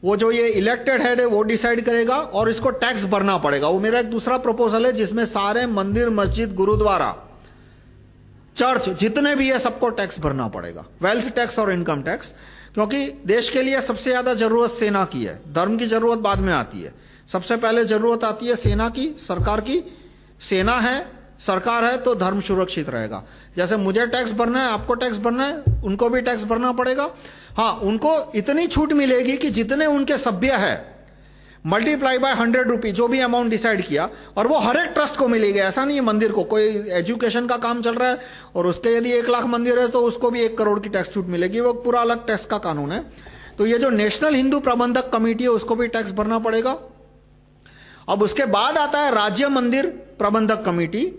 वो जो ये इलेक्टेड हेड है, वो डिसाइड करेगा और इसको टैक्स भरना पड़ेगा। वो मेरा एक दूसरा प्रपोजल है, जिसमें सारे मंदिर, मस्जिद, गुरुद्वारा चर्च जितने भी है, सबको टैक्स भरना पड़ेगा। वेल्थ टैक्स और इनकम टैक्स क्योंकि देश के लिए सबसे ज़्यादा ज़रूरत सेना की है। धर्म की ज़रूरत बाद में आती है। सबसे पहले ज़रूरत आती है सेना की, सरकार की। सेना है, सरकार है तो धर्म सुरक्षित रहेगा। जैसे मुझे टैक्स भरना है, आपको टैक्स भरना है, उनको भी टैक्स भरना पड़ेगा। हाँ उनको इतनी छूट मिलेगी कि जितने उनके सभ्य है मल्टीप्लाई बाय हंड्रेड रुपी जो भी अमाउंट डिसाइड किया, और वो हर एक ट्रस्ट को मिलेगी। ऐसा नहीं है मंदिर को, कोई एजुकेशन का काम चल रहा है, और उसके यदि एक लाख मंदिर है तो उसको भी एक करोड़ की टैक्स छूट मिलेगी। वो पूरा अलग टैक्स का कानून है। तो ये जो नेशनल हिंदू प्रबंधक कमेटी है, उसको भी टैक्स भरना पड़ेगा। अब उसके बाद आता है राज्य मंदिर प्रबंधक कमेटी।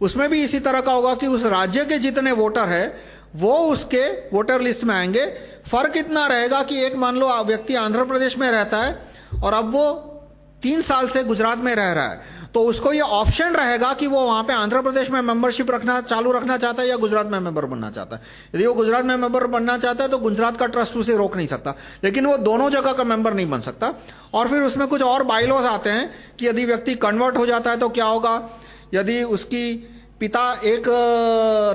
उसमें भी इसी तरह का होगा कि उस राज्य के जितने वोटर है, वो उसके वोटर लिस्ट में आएँगे। फ़र्क इतना रहेगा कि एक मान लो व्यक्ति आंध्र प्रदेश में रहता है और अब वो तीन साल से गुजरात में रह रहा है। तो उसको ये ऑप्शन रहेगा कि वो वहाँ पे आंध्र प्रदेश में मेंबरशिप रखना, चालू रखना चाहता है या गुजरात में मेंबर बनना चाहता है। यदि वो गुजरात में मेंबर बनना चाहता है तो गुजरात का ट्रस्ट उसे रोक नहीं सकता। लेकिन वो दोनों जगह का मेंबर नहीं बन सकता। और फिर उसमें कुछ और बाइलॉज आते हैं कि यदि व्यक्ति कन्वर्ट हो जाता है तो क्या होगा? यदि उसकी पिता एक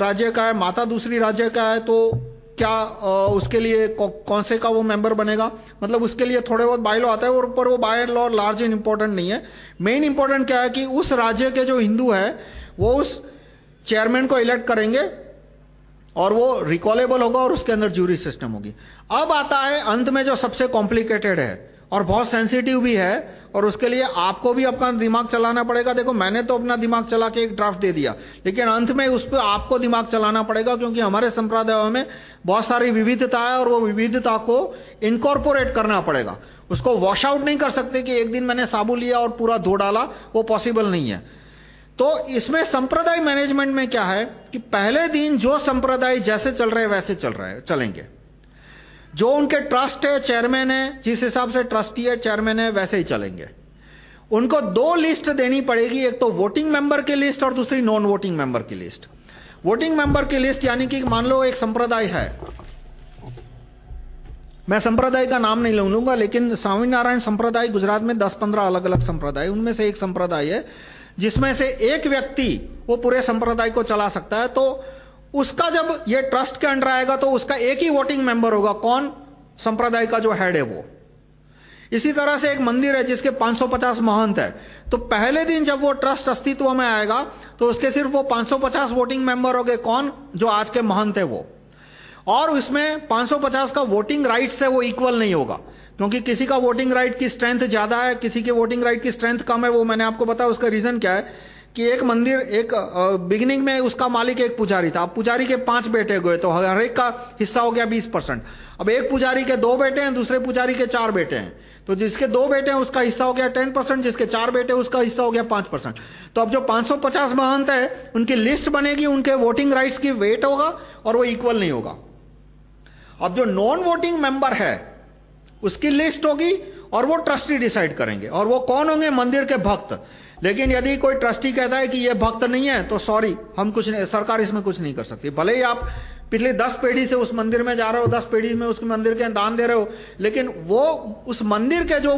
राज्य का है, माता दूसरी राज्य का है तो क्या उसके लिए कौन से का वो मेंबर बनेगा? मतलब उसके लिए थोड़े बहुत बायलॉ आता है, और पर वो by law large and important नहीं है। मेन इंपॉर्टेंट क्या है कि उस राज्य के जो हिंदू है, वो उस चेयरमैन को इलेक्ट करेंगे, और वो रिकॉलेबल होगा और उसके अंदर जूरी सिस्टम होगी। अब आता है, अंत में जो सबसे कॉम्प्लिकेटेड है, और बहुत सेंसिटिव भी है और उसके लिए आपको भी अपना दिमाग चलाना पड़ेगा। देखो, मैंने तो अपना दिमाग चला के एक ड्राफ्ट दे दिया, लेकिन अंत में उस पर आपको दिमाग चलाना पड़ेगा, क्योंकि हमारे संप्रदायों में बहुत सारी विविधता है और वो विविधता को इनकॉर्पोरेट करना पड़ेगा। उसको वॉश आउट नहीं कर सकते कि एक दिन मैंने साबुन लिया और पूरा धो डाला, वो पॉसिबल नहीं है। तो इसमें संप्रदाय मैनेजमेंट में क्या है कि पहले दिन जो संप्रदाय जैसे चल रहे वैसे चल रहे चलेंगे। जो उनके ट्रस्ट है चेयरमैन है, जिस हिसाब से ट्रस्टी है चेयरमैन है, वैसे ही चलेंगे। उनको दो लिस्ट देनी पड़ेगी, एक तो वोटिंग मेंबर की लिस्ट और दूसरी नॉन वोटिंग मेंबर की लिस्ट वोटिंग मेंबर की लिस्ट यानी कि मान लो एक संप्रदाय है। मैं संप्रदाय का नाम नहीं लूँगा, लेकिन स्वामीनारायण संप्रदाय गुजरात में 10-15 अलग-अलग संप्रदाय, उनमें से एक संप्रदाय है, जिसमें से एक व्यक्ति वो पूरे संप्रदाय को चला सकता है तो उसका जब ये ट्रस्ट के अंडर आएगा तो उसका एक ही वोटिंग मेंबर होगा। कौन? संप्रदाय का जो हेड है वो। इसी तरह से एक मंदिर है जिसके 550 महंत है। तो पहले दिन जब वो ट्रस्ट अस्तित्व में आएगा तो उसके सिर्फ़ वो 550 वोटिंग मेंबर हो गए कौन? जो आज के महंत है वो। और उसमें 550 का वोटिंग राइट है वो इक्वल नहीं होगा। क्योंकि किसी का वोटिंग राइट की स्ट्रेंथ ज़्यादा है, किसी के वोटिंग राइट की स्ट्रेंथ कम है, वो मैंने आपको बताया, उसका रीजन क्या है? कि एक मंदिर, एक बिगिनिंग में उसका मालिक एक पुजारी था। अब पुजारी के पाँच बेटे गए तो हर एक का हिस्सा हो गया बीस परसेंट। अब एक पुजारी के दो बेटे हैं, दूसरे पुजारी के चार बेटे हैं। तो जिसके दो बेटे हैं, उसका हिस्सा हो गया टेन परसेंट, जिसके चार बेटे उसका हिस्सा हो गया पाँच परसेंट। तो अब जो 550 महंत है, उनकी लिस्ट बनेगी, उनके वोटिंग राइट्स की वेट होगा और वो इक्वल नहीं होगा। अब जो नॉन वोटिंग मेंबर है, उसकी लिस्ट होगी और वो ट्रस्टी डिसाइड करेंगे। और वो कौन होंगे? मंदिर के भक्त। लेकिन यदि कोई ट्रस्टी कहता है कि ये भक्त नहीं है तो सॉरी हम कुछ नहीं, सरकार इसमें कुछ नहीं कर सकती। भले ही आप पिछले दस पीढ़ी से उस मंदिर में जा रहे हो, दस पीढ़ी में उस मंदिर के दान दे रहे हो, लेकिन वो उस मंदिर के जो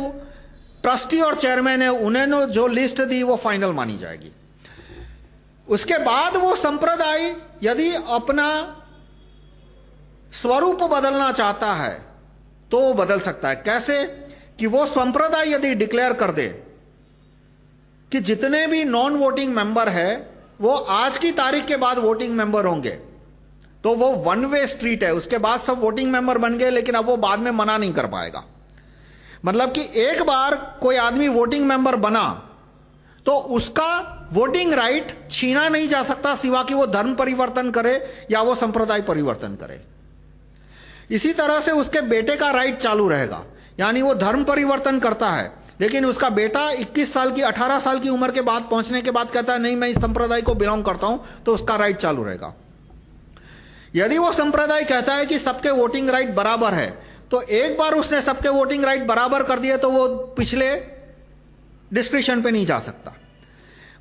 ट्रस्टी और चेयरमैन है उन्हें जो लिस्ट दी, वो फाइनल मानी जाएगी। उसके बाद वो संप्रदाय यदि अपना स्वरूप बदलना चाहता है तो बदल सकता है। कैसे? कि वो संप्रदाय यदि डिक्लेयर कर दे कि जितने भी नॉन वोटिंग मेंबर है, वो आज की तारीख के बाद वोटिंग मेंबर होंगे। तो वो वन वे स्ट्रीट है। उसके बाद सब वोटिंग मेंबर बन गए, लेकिन अब वो बाद में मना नहीं कर पाएगा। मतलब कि एक बार कोई आदमी वोटिंग मेंबर बना तो उसका वोटिंग राइट छीना नहीं जा सकता सिवा कि वो धर्म परिवर्तन करे या वो संप्रदाय परिवर्तन करे। इसी तरह से उसके बेटे का राइट चालू रहेगा। यानी वो धर्म परिवर्तन करता है। लेकिन उसका बेटा 21 साल की 18 साल की उम्र के बाद पहुँचने के बाद कहता है, नहीं, मैं इस संप्रदाय को बिलोंग करता हूँ तो उसका राइट चालू रहेगा। यदि वो संप्रदाय कहता है कि सबके वोटिंग राइट बराबर है तो एक बार उसने सबके वोटिंग राइट बराबर कर दिए तो वो पिछले डिस्क्रिप्शन पे नहीं जा सकता।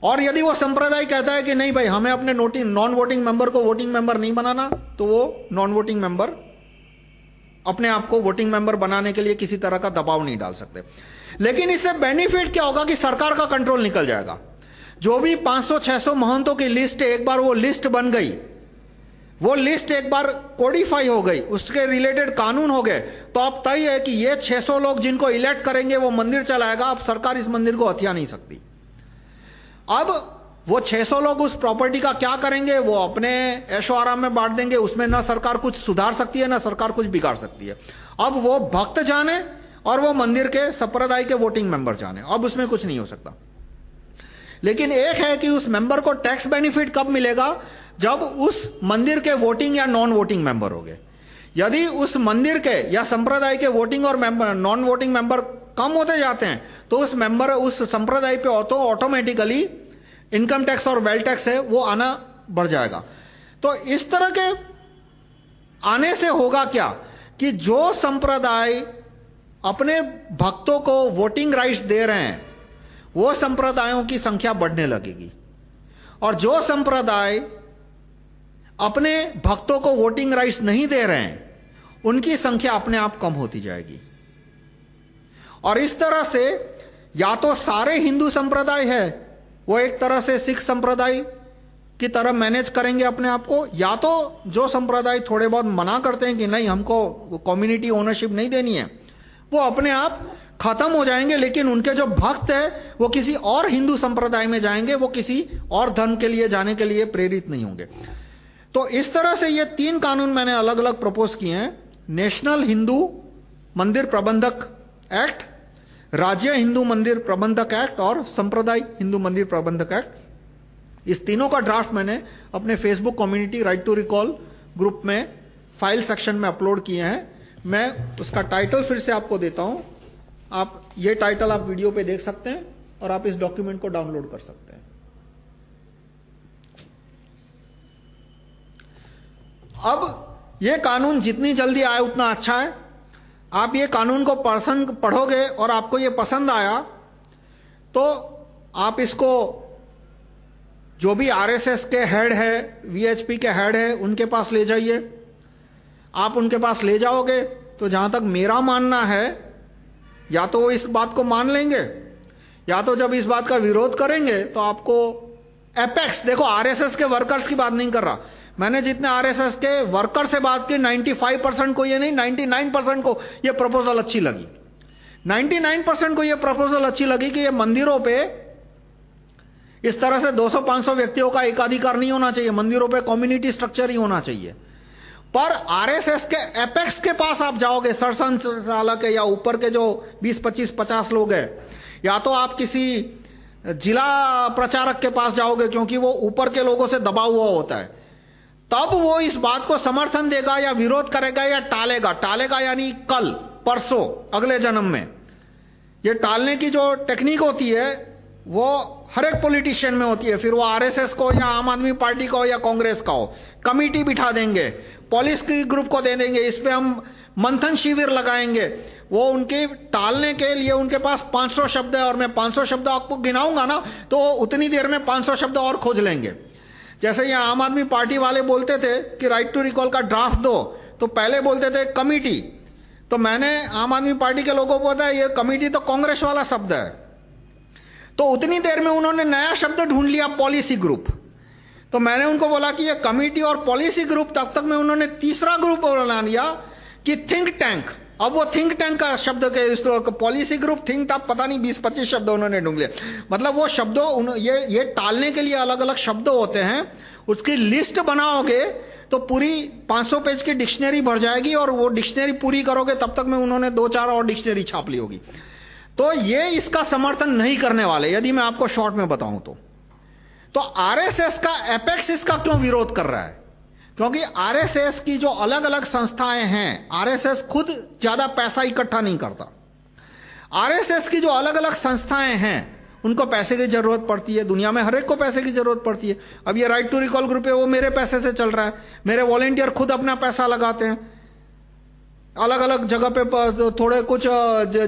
और यदि वो संप्रदाय कहता है कि नहीं भाई, हमें अपने नॉन वोटिंग मेंबर को वोटिंग मेंबर नहीं बनाना तो वो नॉन वोटिंग मेंबर अपने आप को वोटिंग मेंबर बनाने के लिए किसी तरह का दबाव नहीं डाल सकते। लेकिन इससे बेनिफिट क्या होगा कि सरकार का कंट्रोल निकल जाएगा। जो भी 500-600 महंतों की लिस्ट एक बार वो लिस्ट बन गई, वो लिस्ट एक बार कोडिफाई हो गई, उसके रिलेटेड कानून हो गए तो अब तय है कि ये 600 लोग जिनको इलेक्ट करेंगे, वो मंदिर चलाएगा, अब सरकार इस मंदिर को हथिया नहीं सकती। अब वो 600 लोग उस प्रॉपर्टी का क्या करेंगे, वो अपने ऐशो आराम में बांट देंगे, उसमें ना सरकार कुछ सुधार सकती है, ना सरकार कुछ बिगाड़ सकती है। अब वो भक्त जाने और वो मंदिर के संप्रदाय के वोटिंग मेंबर जाने अब उसमें कुछ नहीं हो सकता। लेकिन एक है कि उस मेंबर को टैक्स बेनिफिट कब मिलेगा? जब उस मंदिर के वोटिंग या नॉन वोटिंग मेंबर हो यदि उस मंदिर के या संप्रदाय के वोटिंग और नॉन वोटिंग मेंबर कम होते जाते हैं तो उस मेंबर उस संप्रदाय पे ऑटोमेटिकली इनकम टैक्स और वेल टैक्स है वो आना बढ़ जाएगा। तो इस तरह के आने से होगा क्या? कि जो संप्रदाय अपने भक्तों को वोटिंग राइट्स दे रहे हैं, वो संप्रदायों की संख्या बढ़ने लगेगी। और जो संप्रदाय अपने भक्तों को वोटिंग राइट्स नहीं दे रहे हैं, उनकी संख्या अपने आप कम होती जाएगी। और इस तरह से या तो सारे हिंदू संप्रदाय है, वो एक तरह से सिख संप्रदाय की तरह मैनेज करेंगे अपने आप को, या तो जो संप्रदाय थोड़े बहुत मना करते हैं कि नहीं, हमको कम्युनिटी ओनरशिप नहीं देनी है वो अपने आप खत्म हो जाएँगे, लेकिन उनके जो भक्त है, वो किसी और हिंदू संप्रदाय में जाएँगे, वो किसी और धर्म के लिए जाने के लिए प्रेरित नहीं होंगे। तो इस तरह से ये तीन कानून मैंने अलग अलग प्रपोज किए हैं। नेशनल हिंदू मंदिर प्रबंधक एक्ट राज्य हिंदू मंदिर प्रबंधक एक्ट और संप्रदाय हिंदू मंदिर प्रबंधक एक्ट इस तीनों का ड्राफ्ट मैंने अपने Facebook community right to recall group में फ़ाइल सेक्शन में अपलोड किए हैं। मैं उसका टाइटल फिर से आपको देता हूँ। आप, ये टाइटल आप वीडियो पे देख सकते हैं और आप इस डॉक्यूमेंट को डाउनलोड कर सकते हैं। अब ये कानून जितनी जल्दी आए उतना अच्छा है। आप ये कानून को पसंद, पढ़ोगे और आपको ये पसंद आया तो आप इसको, जो भी आरएसएस के हेड है वीएचपी के हेड है, उनके पास ले जाइए। आप उनके पास ले जाओगे तो जहाँ तक मेरा मानना है, या तो वो इस बात को मान लेंगे, या तो जब इस बात का विरोध करेंगे तो आपको एपेक्स देखो आरएसएस के वर्कर्स की बात नहीं कर रहा। मैंने जितने आरएसएस के वर्कर से बात की 95 परसेंट को ये नहीं 99 परसेंट को ये प्रपोजल अच्छी लगी। 99 परसेंट को ये प्रपोजल अच्छी लगी कि ये मंदिरों पे इस तरह से 200-500 व्यक्तियों का एकाधिकार नहीं होना चाहिए, मंदिरों पे कम्युनिटी स्ट्रक्चर ही होना चाहिए। पर आरएसएस के एपेक्स के पास आप जाओगे सरसंचालक या ऊपर के जो 20, 25, 50 लोग हैं या तो आप किसी जिला प्रचारक के पास जाओगे क्योंकि वो ऊपर के लोगों से दबा हुआ होता है। तब वो इस बात को समर्थन देगा या विरोध करेगा या टालेगा। टालेगा यानी कल परसों अगले जन्म में। ये टालने की जो टेक्निक होती है वो हर एक पॉलिटिशियन में होती है। फिर वो आरएसएस को या आम आदमी पार्टी को या कांग्रेस का हो कमिटी बिठा देंगे। पुलिस की ग्रुप को दे देंगे, इस पे हम मंथन शिविर लगाएँगे। वो उनके टालने के लिए उनके पास 500 शब्द है और मैं 500 शब्द आपको गिनाऊँगा ना तो उतनी देर में 500 शब्द और खोज लेंगे। जैसे ये आम आदमी पार्टी वाले बोलते थे कि राइट टू रिकॉल का ड्राफ्ट दो तो पहले बोलते थे कमिटी। तो मैंने आम आदमी पार्टी के लोगों को बताया, ये कमिटी तो कांग्रेस वाला शब्द है। तो उतनी देर में उन्होंने नया शब्द ढूंढ लिया पॉलिसी ग्रुप तो मैंने उनको बोला कि ये कमिटी और पॉलिसी ग्रुप, तब तक में उन्होंने तीसरा ग्रुप बना लिया कि थिंक टैंक अब वो थिंक टैंक का शब्द के पॉलिसी ग्रुप थिंक टैंक पता नहीं 20-25 शब्द उन्होंने ढूंढ लिया मतलब वो शब्दों ये ये टालने के लिए अलग-अलग शब्द होते हैं। उसकी लिस्ट बनाओगे तो पूरी 500 पेज की डिक्शनरी भर जाएगी और वो डिक्शनरी पूरी करोगे, तब तक में उन्होंने दो चार और डिक्शनरी छाप ली होगी। तो ये इसका समर्थन नहीं करने वाले, यदि मैं आपको शॉर्ट में बताऊँ तो। तो आरएसएस का एपेक्स इसका क्यों विरोध कर रहा है? क्योंकि आरएसएस की जो अलग-अलग संस्थाएँ हैं आरएसएस खुद ज़्यादा पैसा इकट्ठा नहीं करता। आरएसएस की जो अलग-अलग संस्थाएँ हैं, उनको पैसे की ज़रूरत पड़ती है, दुनिया में हर एक को पैसे की ज़रूरत पड़ती है। अब ये राइट टू रिकॉल ग्रुप है, वो मेरे पैसे से चल रहा है। मेरे वॉलेंटियर खुद अपना पैसा लगाते हैं। अलग अलग जगह पे थोड़े कुछ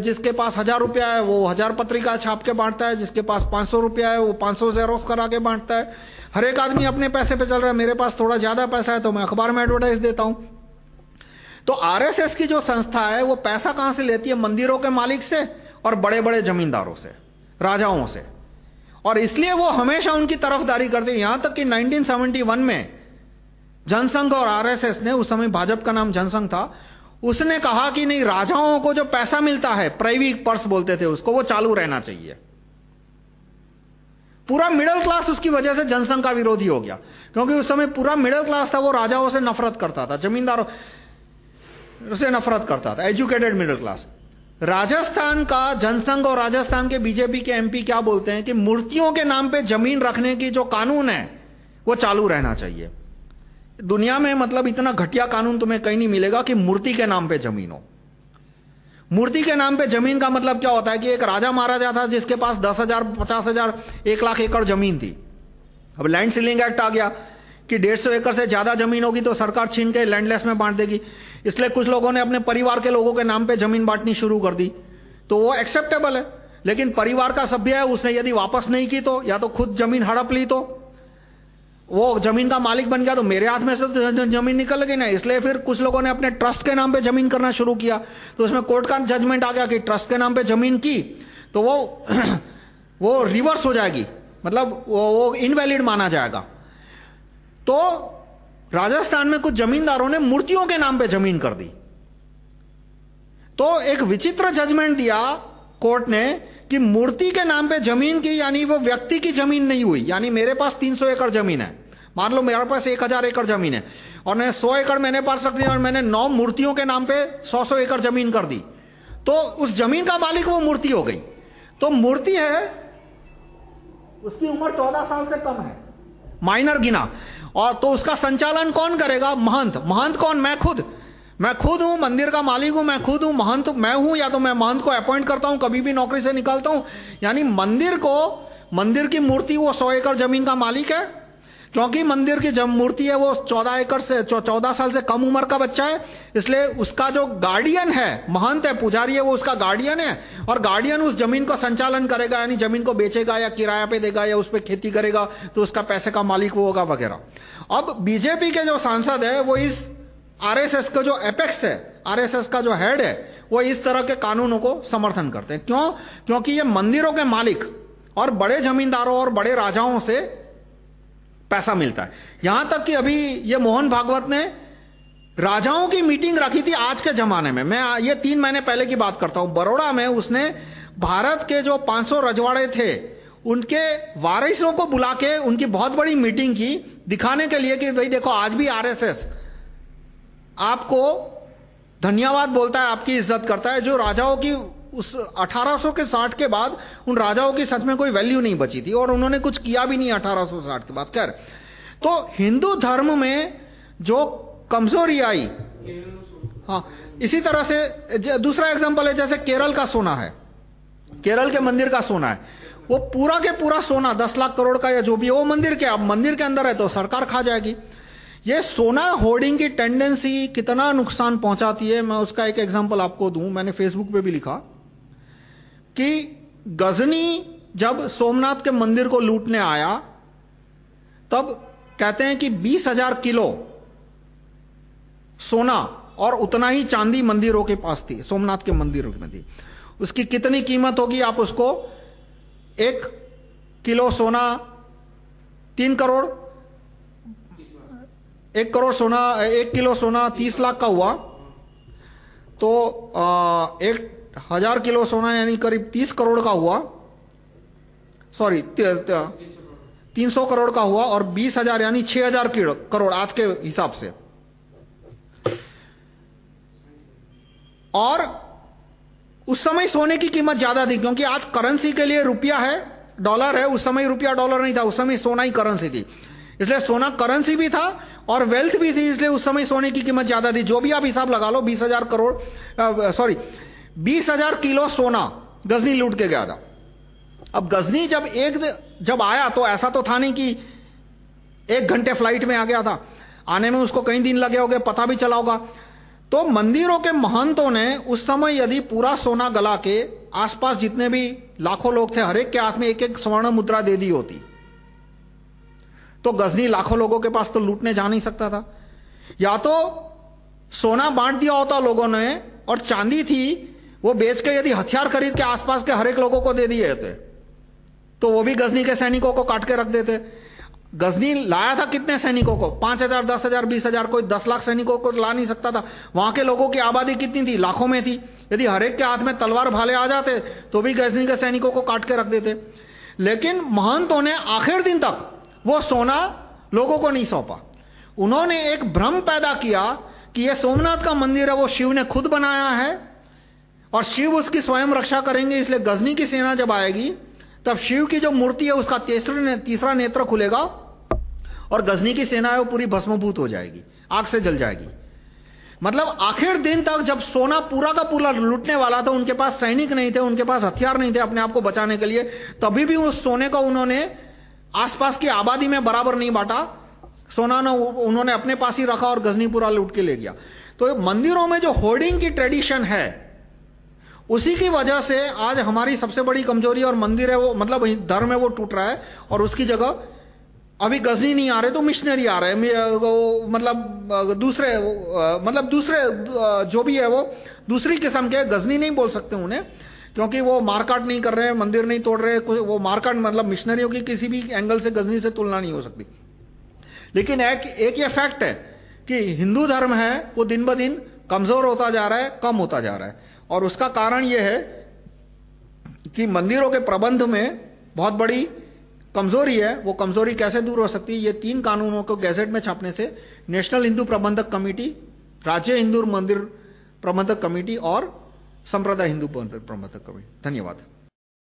जिसके पास हज़ार रुपया है, वो हज़ार पत्रिका छाप के बांटता है, जिसके पास पाँच सौ रुपया है, वो पाँच सौ जेरोक्स करा के बांटता है। हर एक आदमी अपने पैसे पे चल रहा है, मेरे पास थोड़ा ज़्यादा पैसा है तो मैं अखबार में एडवर्टाइज देता हूँ। तो आरएसएस की जो संस्था है, वो पैसा कहाँ से लेती है? मंदिरों के मालिक से और बड़े बड़े जमींदारों से, राजाओं से। और इसलिए वो हमेशा उनकी तरफदारी करते हैं। यहाँ तक कि 1971 में जनसंघ और आरएसएस ने, उस समय भाजपा का नाम जनसंघ था उसने कहा कि नहीं, राजाओं को जो पैसा मिलता है प्राइवेट पर्स बोलते थे उसको, वो चालू रहना चाहिए। पूरा मिडिल क्लास उसकी वजह से जनसंघ का विरोधी हो गया, क्योंकि उस समय पूरा मिडिल क्लास था, वो राजाओं से नफरत करता था, जमींदारों से नफरत करता था एजुकेटेड मिडिल क्लास राजस्थान का जनसंघ और राजस्थान के बीजेपी के एमपी क्या बोलते हैं कि मूर्तियों के नाम पे ज़मीन रखने की जो कानून है, वो चालू रहना चाहिए। दुनिया में मतलब इतना घटिया कानून तुम्हें कहीं नहीं मिलेगा कि मूर्ति के नाम पे ज़मीन हो। मूर्ति के नाम पे ज़मीन का मतलब क्या होता है कि एक राजा महाराजा था जिसके पास दस हज़ार, पचास हज़ार, एक लाख एकड़ ज़मीन थी। अब लैंड सीलिंग एक्ट आ गया कि डेढ़ सौ एकड़ से ज़्यादा ज़मीन होगी तो सरकार छीन के लैंडलेस में बांट देगी। इसलिए कुछ लोगों ने अपने परिवार के लोगों के नाम पे ज़मीन बांटनी शुरू कर दी। तो वो एक्सेप्टेबल है, लेकिन परिवार का सभ्य है, उसने यदि वापस नहीं की तो या तो खुद ज़मीन हड़प ली तो। वो ज़मीन का मालिक बन गया तो मेरे हाथ में से तो ज़मीन निकल गई ना इसलिए फिर कुछ लोगों ने अपने ट्रस्ट के नाम पे ज़मीन करना शुरू किया। तो उसमें कोर्ट का जजमेंट आ गया कि ट्रस्ट के नाम पे ज़मीन की तो वो वो रिवर्स हो जाएगी। मतलब वो, वो इनवैलिड माना जाएगा। तो राजस्थान में कुछ जमींदारों ने मूर्तियों के नाम पे ज़मीन कर दी। तो एक विचित्र जजमेंट दिया कोर्ट ने कि मूर्ति के नाम पे ज़मीन की यानी वो व्यक्ति की ज़मीन नहीं हुई। यानी मेरे पास 300 एकड़ ज़मीन है। मान लो मेरे पास 1000 एकड़ ज़मीन है, और मैं सौ एकड़ मैंने पास दिया और मैंने नौ मूर्तियों के नाम पे सौ सौ एकड़ ज़मीन कर दी तो उस ज़मीन का मालिक वो मूर्ति हो गई। तो मूर्ति है, उसकी उम्र 14 साल से कम है, माइनर गिना। और तो उसका संचालन कौन करेगा? महंत। महंत कौन? मैं खुद। मैं खुद हूँ, मंदिर का मालिक हूँ, मैं खुद हूँ, महंत मैं हूँ, या तो मैं महंत को अपॉइंट करता हूँ, कभी भी नौकरी से निकलता हूँ। यानी मंदिर को, मंदिर की मूर्ति वो सौ एकड़ ज़मीन का मालिक है क्योंकि मंदिर की जब मूर्ति है वो चौदह एकड़ से चौदह साल से कम उम्र का बच्चा है, इसलिए उसका जो गार्डियन है, महंत है, पुजारी है, वो उसका गार्डियन है, और गार्डियन उस ज़मीन को संचालन करेगा, यानी ज़मीन को बेचेगा या किराया पे देगा या उस पर खेती करेगा तो उसका पैसे का मालिक वो होगा वगैरह। अब बीजेपी के जो सांसद है, वो इस आरएसएस का जो एपेक्स है आरएसएस का जो हेड है, वो इस तरह के कानूनों को समर्थन करते हैं। क्यों? क्योंकि ये मंदिरों के मालिक और बड़े जमींदारों और बड़े राजाओं से पैसा मिलता है। यहाँ तक कि अभी ये मोहन भागवत ने राजाओं की मीटिंग रखी थी आज के जमाने में। मैं ये तीन महीने पहले की बात करता हूँ। बड़ोड़ा में उसने भारत के जो 500 रजवाड़े थे, उनके वारिसों को बुला के उनकी बहुत बड़ी मीटिंग की, दिखाने के लिए कि भाई देखो, आज भी आरएसएस आपको धन्यवाद बोलता है, आपकी इज़्ज़त करता है। जो राजाओं की उस 1800 के 60 के बाद उन राजाओं की सच में कोई वैल्यू नहीं बची थी और उन्होंने कुछ किया भी नहीं 1860 के बाद। कर तो हिंदू धर्म में जो कमज़ोरी आई हाँ इसी तरह से दूसरा एग्जांपल है, जैसे केरल का सोना है। केरल के मंदिर का सोना है। वो पूरा के पूरा सोना, दस लाख करोड़ का या जो भी है, वो मंदिर के, अब मंदिर के अंदर है तो सरकार खा जाएगी। ये सोना होर्डिंग की टेंडेंसी कितना नुकसान पहुंचाती है, मैं उसका एक एग्जांपल आपको दूँ, मैंने फेसबुक पे भी लिखा। कि गजनी जब सोमनाथ के मंदिर को लूटने आया तब कहते हैं कि बीस हज़ार किलो सोना और उतना ही चांदी मंदिरों के पास थी सोमनाथ के मंदिरों में थी। उसकी कितनी कीमत होगी आप उसको एक किलो सोना तीन करोड़ एक करोड़ सोना एक किलो सोना तीस लाख का हुआ। तो आ, एक हज़ार किलो सोना यानी करीब तीस करोड़ का हुआ। सॉरी तीन सौ करोड़ का हुआ और बीस हज़ार यानी छह हज़ार करोड़ आज के हिसाब से। और उस समय सोने की कीमत ज़्यादा थी, क्योंकि आज करेंसी के लिए रुपया है डॉलर है, उस समय रुपया डॉलर नहीं था, उस समय सोना ही करेंसी थी। इसलिए सोना करेंसी भी था और वेल्थ भी थी, इसलिए उस समय सोने की कीमत ज़्यादा थी। जो भी आप हिसाब लगा लो, बीस हज़ार करोड़ सॉरी बीस हज़ार किलो सोना गजनी लूट के गया था। अब गजनी जब एक जब आया तो ऐसा तो था नहीं कि एक घंटे फ़्लाइट में आ गया था। आने में उसको कई दिन लगे होंगे, पता भी चला होगा। तो मंदिरों के महंतों ने उस समय यदि पूरा सोना गला के आसपास जितने भी लाखों लोग थे हरेक के हाथ में एक एक स्वर्ण मुद्रा दे दी होती। तो गजनी लाखों लोगों के पास तो लूटने जा नहीं सकता था। या तो सोना बांट दिया होता लोगों ने और चांदी थी वो बेच के यदि हथियार खरीद के आसपास के हरेक लोगों को दे दिए थे तो वो भी गजनी के सैनिकों को काट के रख देते। गजनी लाया था कितने सैनिकों को? पाँच हज़ार, दस हज़ार, बीस हज़ार, कोई दस लाख सैनिकों को ला नहीं सकता था। वहाँ के लोगों की आबादी कितनी थी? लाखों में थी। यदि हरेक के हाथ में तलवार भाले आ जाते तो भी गजनी के सैनिकों को काट के रख देते। लेकिन महंतों ने आखिर दिन तक वो सोना लोगों को नहीं सौंपा। उन्होंने एक भ्रम पैदा किया कि यह सोमनाथ का मंदिर है, वो शिव ने खुद बनाया है। और शिव उसकी स्वयं रक्षा करेंगे, इसलिए गजनी की सेना जब आएगी, तब शिव की जो मूर्ति है, उसका तीसरा नेत्र खुलेगा और गजनी की सेना है, वो पूरी भस्मभूत हो जाएगी, आग से जल जाएगी। मतलब आखिर दिन तक जब सोना पूरा का पूरा लूटने वाला था, उनके पास सैनिक नहीं थे, उनके पास हथियार नहीं थे अपने आप को बचाने के लिए, तभी भी उस सोने को उन्होंने आसपास की आबादी में बराबर नहीं बांटा, सोना ना उन्होंने अपने पास ही रखा और गजनी पूरा लूट के ले गया। तो मंदिरों में जो होर्डिंग की ट्रेडिशन है उसी की वजह से आज हमारी सबसे बड़ी कमज़ोरी और मंदिर है वो मतलब धर्म है, वो टूट रहा है और उसकी जगह अभी गजनी नहीं आ रहे तो मिशनरी आ रहे हैं। मतलब दूसरे मतलब दूसरे जो भी है वो, दूसरी किस्म के गजनी नहीं बोल सकते उन्हें, क्योंकि वो मारकाट नहीं कर रहे हैं मंदिर नहीं तोड़ रहे वो मारकाट मतलब मिशनरियों की किसी भी एंगल से गजनी से तुलना नहीं हो सकती। लेकिन एक एक ये फैक्ट है कि हिंदू धर्म है, वो दिन ब दिन कमज़ोर होता जा रहा है, कम होता जा रहा है। और उसका कारण यह है कि मंदिरों के प्रबंध में बहुत बड़ी कमज़ोरी है। वो कमज़ोरी कैसे दूर हो सकती है? ये तीन कानूनों को गैजेट में छापने से नेशनल हिंदू प्रबंधक कमेटी, राज्य हिंदू मंदिर प्रबंधक कमेटी और संप्रदाय हिंदू प्रबंधक कमेटी। धन्यवाद।